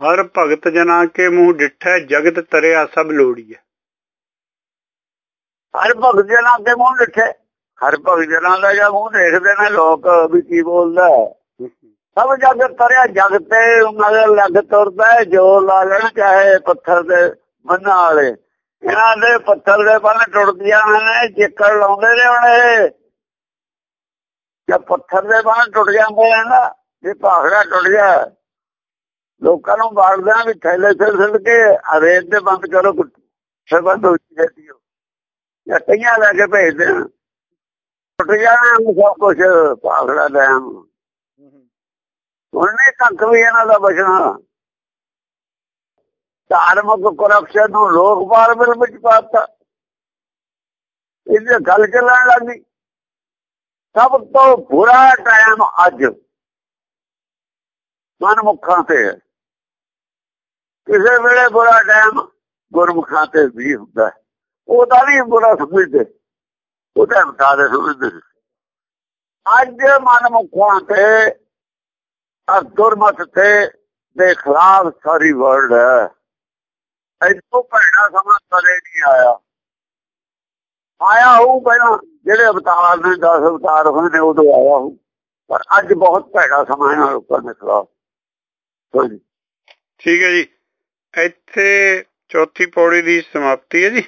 ਹਰ ਭਗਤ ਜਨਾ ਕੇ ਮੂੰਹ ਡਿਠੈ ਜਗਤ ਤਰਿਆ ਸਭ ਲੋੜੀਐ। ਹਰ ਭਗਤ ਜਨਾਂ ਦੇ ਮੂੰਹ ਲਿਖੇ ਹਰ ਭਗਤ ਜਨਾਂ ਦਾ ਜਾਂ ਮੂੰਹ ਦੇਖਦੇ ਨੇ ਲੋਕ ਵੀ ਕੀ ਬੋਲਦਾ ਸਭ ਜਗ ਤਰਿਆ ਜਗ ਤੇ ਮਗਰ ਲੱਗ ਤੁਰਦਾ ਜੋ ਲਾ ਲੈਣ ਚਾਹੇ ਪੱਥਰ ਦੇ ਬੰਨਾਂ ਵਾਲੇ। ਇਹਨਾਂ ਦੇ ਪੱਥਰ ਦੇ ਬੰਨ ਟੁੱਟਦੀਆਂ ਨੇ ਚਿੱਕੜ ਲਾਉਂਦੇ ਨੇ ਹੁਣ ਇਹ। ਜੇ ਪੱਥਰ ਦੇ ਬੰਨ ਟੁੱਟ ਜਾਂਦੇ ਨੇ ਨਾ ਜੇ ਭਾਖੜਾ ਟੁੱਟ ਜਾ ਲੋਕਾਂ ਨੂੰ ਬਾੜਦੇ ਆ ਵੀ ਥੈਲੇ ਸਿਰ ਸਿਰ ਕੇ ਰੇਤ ਦੇ ਬੰਦ ਕਰੋ ਸਰਬੰਦ ਹੋ ਜਾਂਦੀ ਹੋ ਜਾਂ ਕਈਆਂ ਲੈ ਕੇ ਭੇਜਦੇ ਆ। ਟੁੱਟ ਜਾਣਾ ਸਭ ਕੁਝ ਭਾਖੜਾ ਡੈਮ। ਉਹਨੇ ਤੱਕ ਵੀ ਇਹਨਾਂ ਦਾ ਬਚਣਾ। ਧਾਰਮਿਕ ਕਰਪਸ਼ਨ ਨੂੰ ਲੋਕ ਬਾਰਬਲ ਵਿੱਚ ਪਾਤਾ। ਇਹਦੀ ਗੱਲ ਚੱਲਣ ਲੱਗੀ। ਸਭ ਤੋਂ ਬੁਰਾ ਟਾਈਮ ਅੱਜ ਮਨਮੁਖਾਂ ਤੇ ਕਿਸੇ ਵੇਲੇ ਬੁਰਾ ਟਾਈਮ ਗੁਰਮੁਖਾਂ ਤੇ ਵੀ ਹੁੰਦਾ ਉਹਦਾ ਵੀ ਬੁਰਾ ਸਮਝਦੇ। ਉਹਦਾ ਬਤਾਦੇ ਸਮਝਦੇ। ਅੱਜ ਮਨਮੁਖਾਂ ਤੇ ਆ ਦੁਰਮਤ ਤੇ ਦੇ ਖਿਲਾਫ ਸਾਰੀ ਵਰਲਡ ਹੈ। ਇਦੋਂ ਭੈਣਾ ਸਮਾਂ ਕਦੇ ਨਹੀਂ ਆਇਆ। ਆਇਆ ਹੋਊ ਪਹਿਲਾਂ, ਜਿਹੜੇ ਅਵਤਾਰ ਨੇ 10 ਅਵਤਾਰ ਹੋਏ ਨੇ, ਉਦੋਂ ਆਇਆ ਹੋਊ। ਪਰ ਅੱਜ ਬਹੁਤ ਭੈੜਾ ਸਮਾਂ ਇਹਨਾਂ ਲੋਕਾਂ ਦੇ ਖਿਲਾਫ। ਹਾਂਜੀ। ਠੀਕ ਹੈ ਜੀ। ਇੱਥੇ ਚੌਥੀ ਪੌੜੀ ਦੀ ਸਮਾਪਤੀ ਹੈ ਜੀ।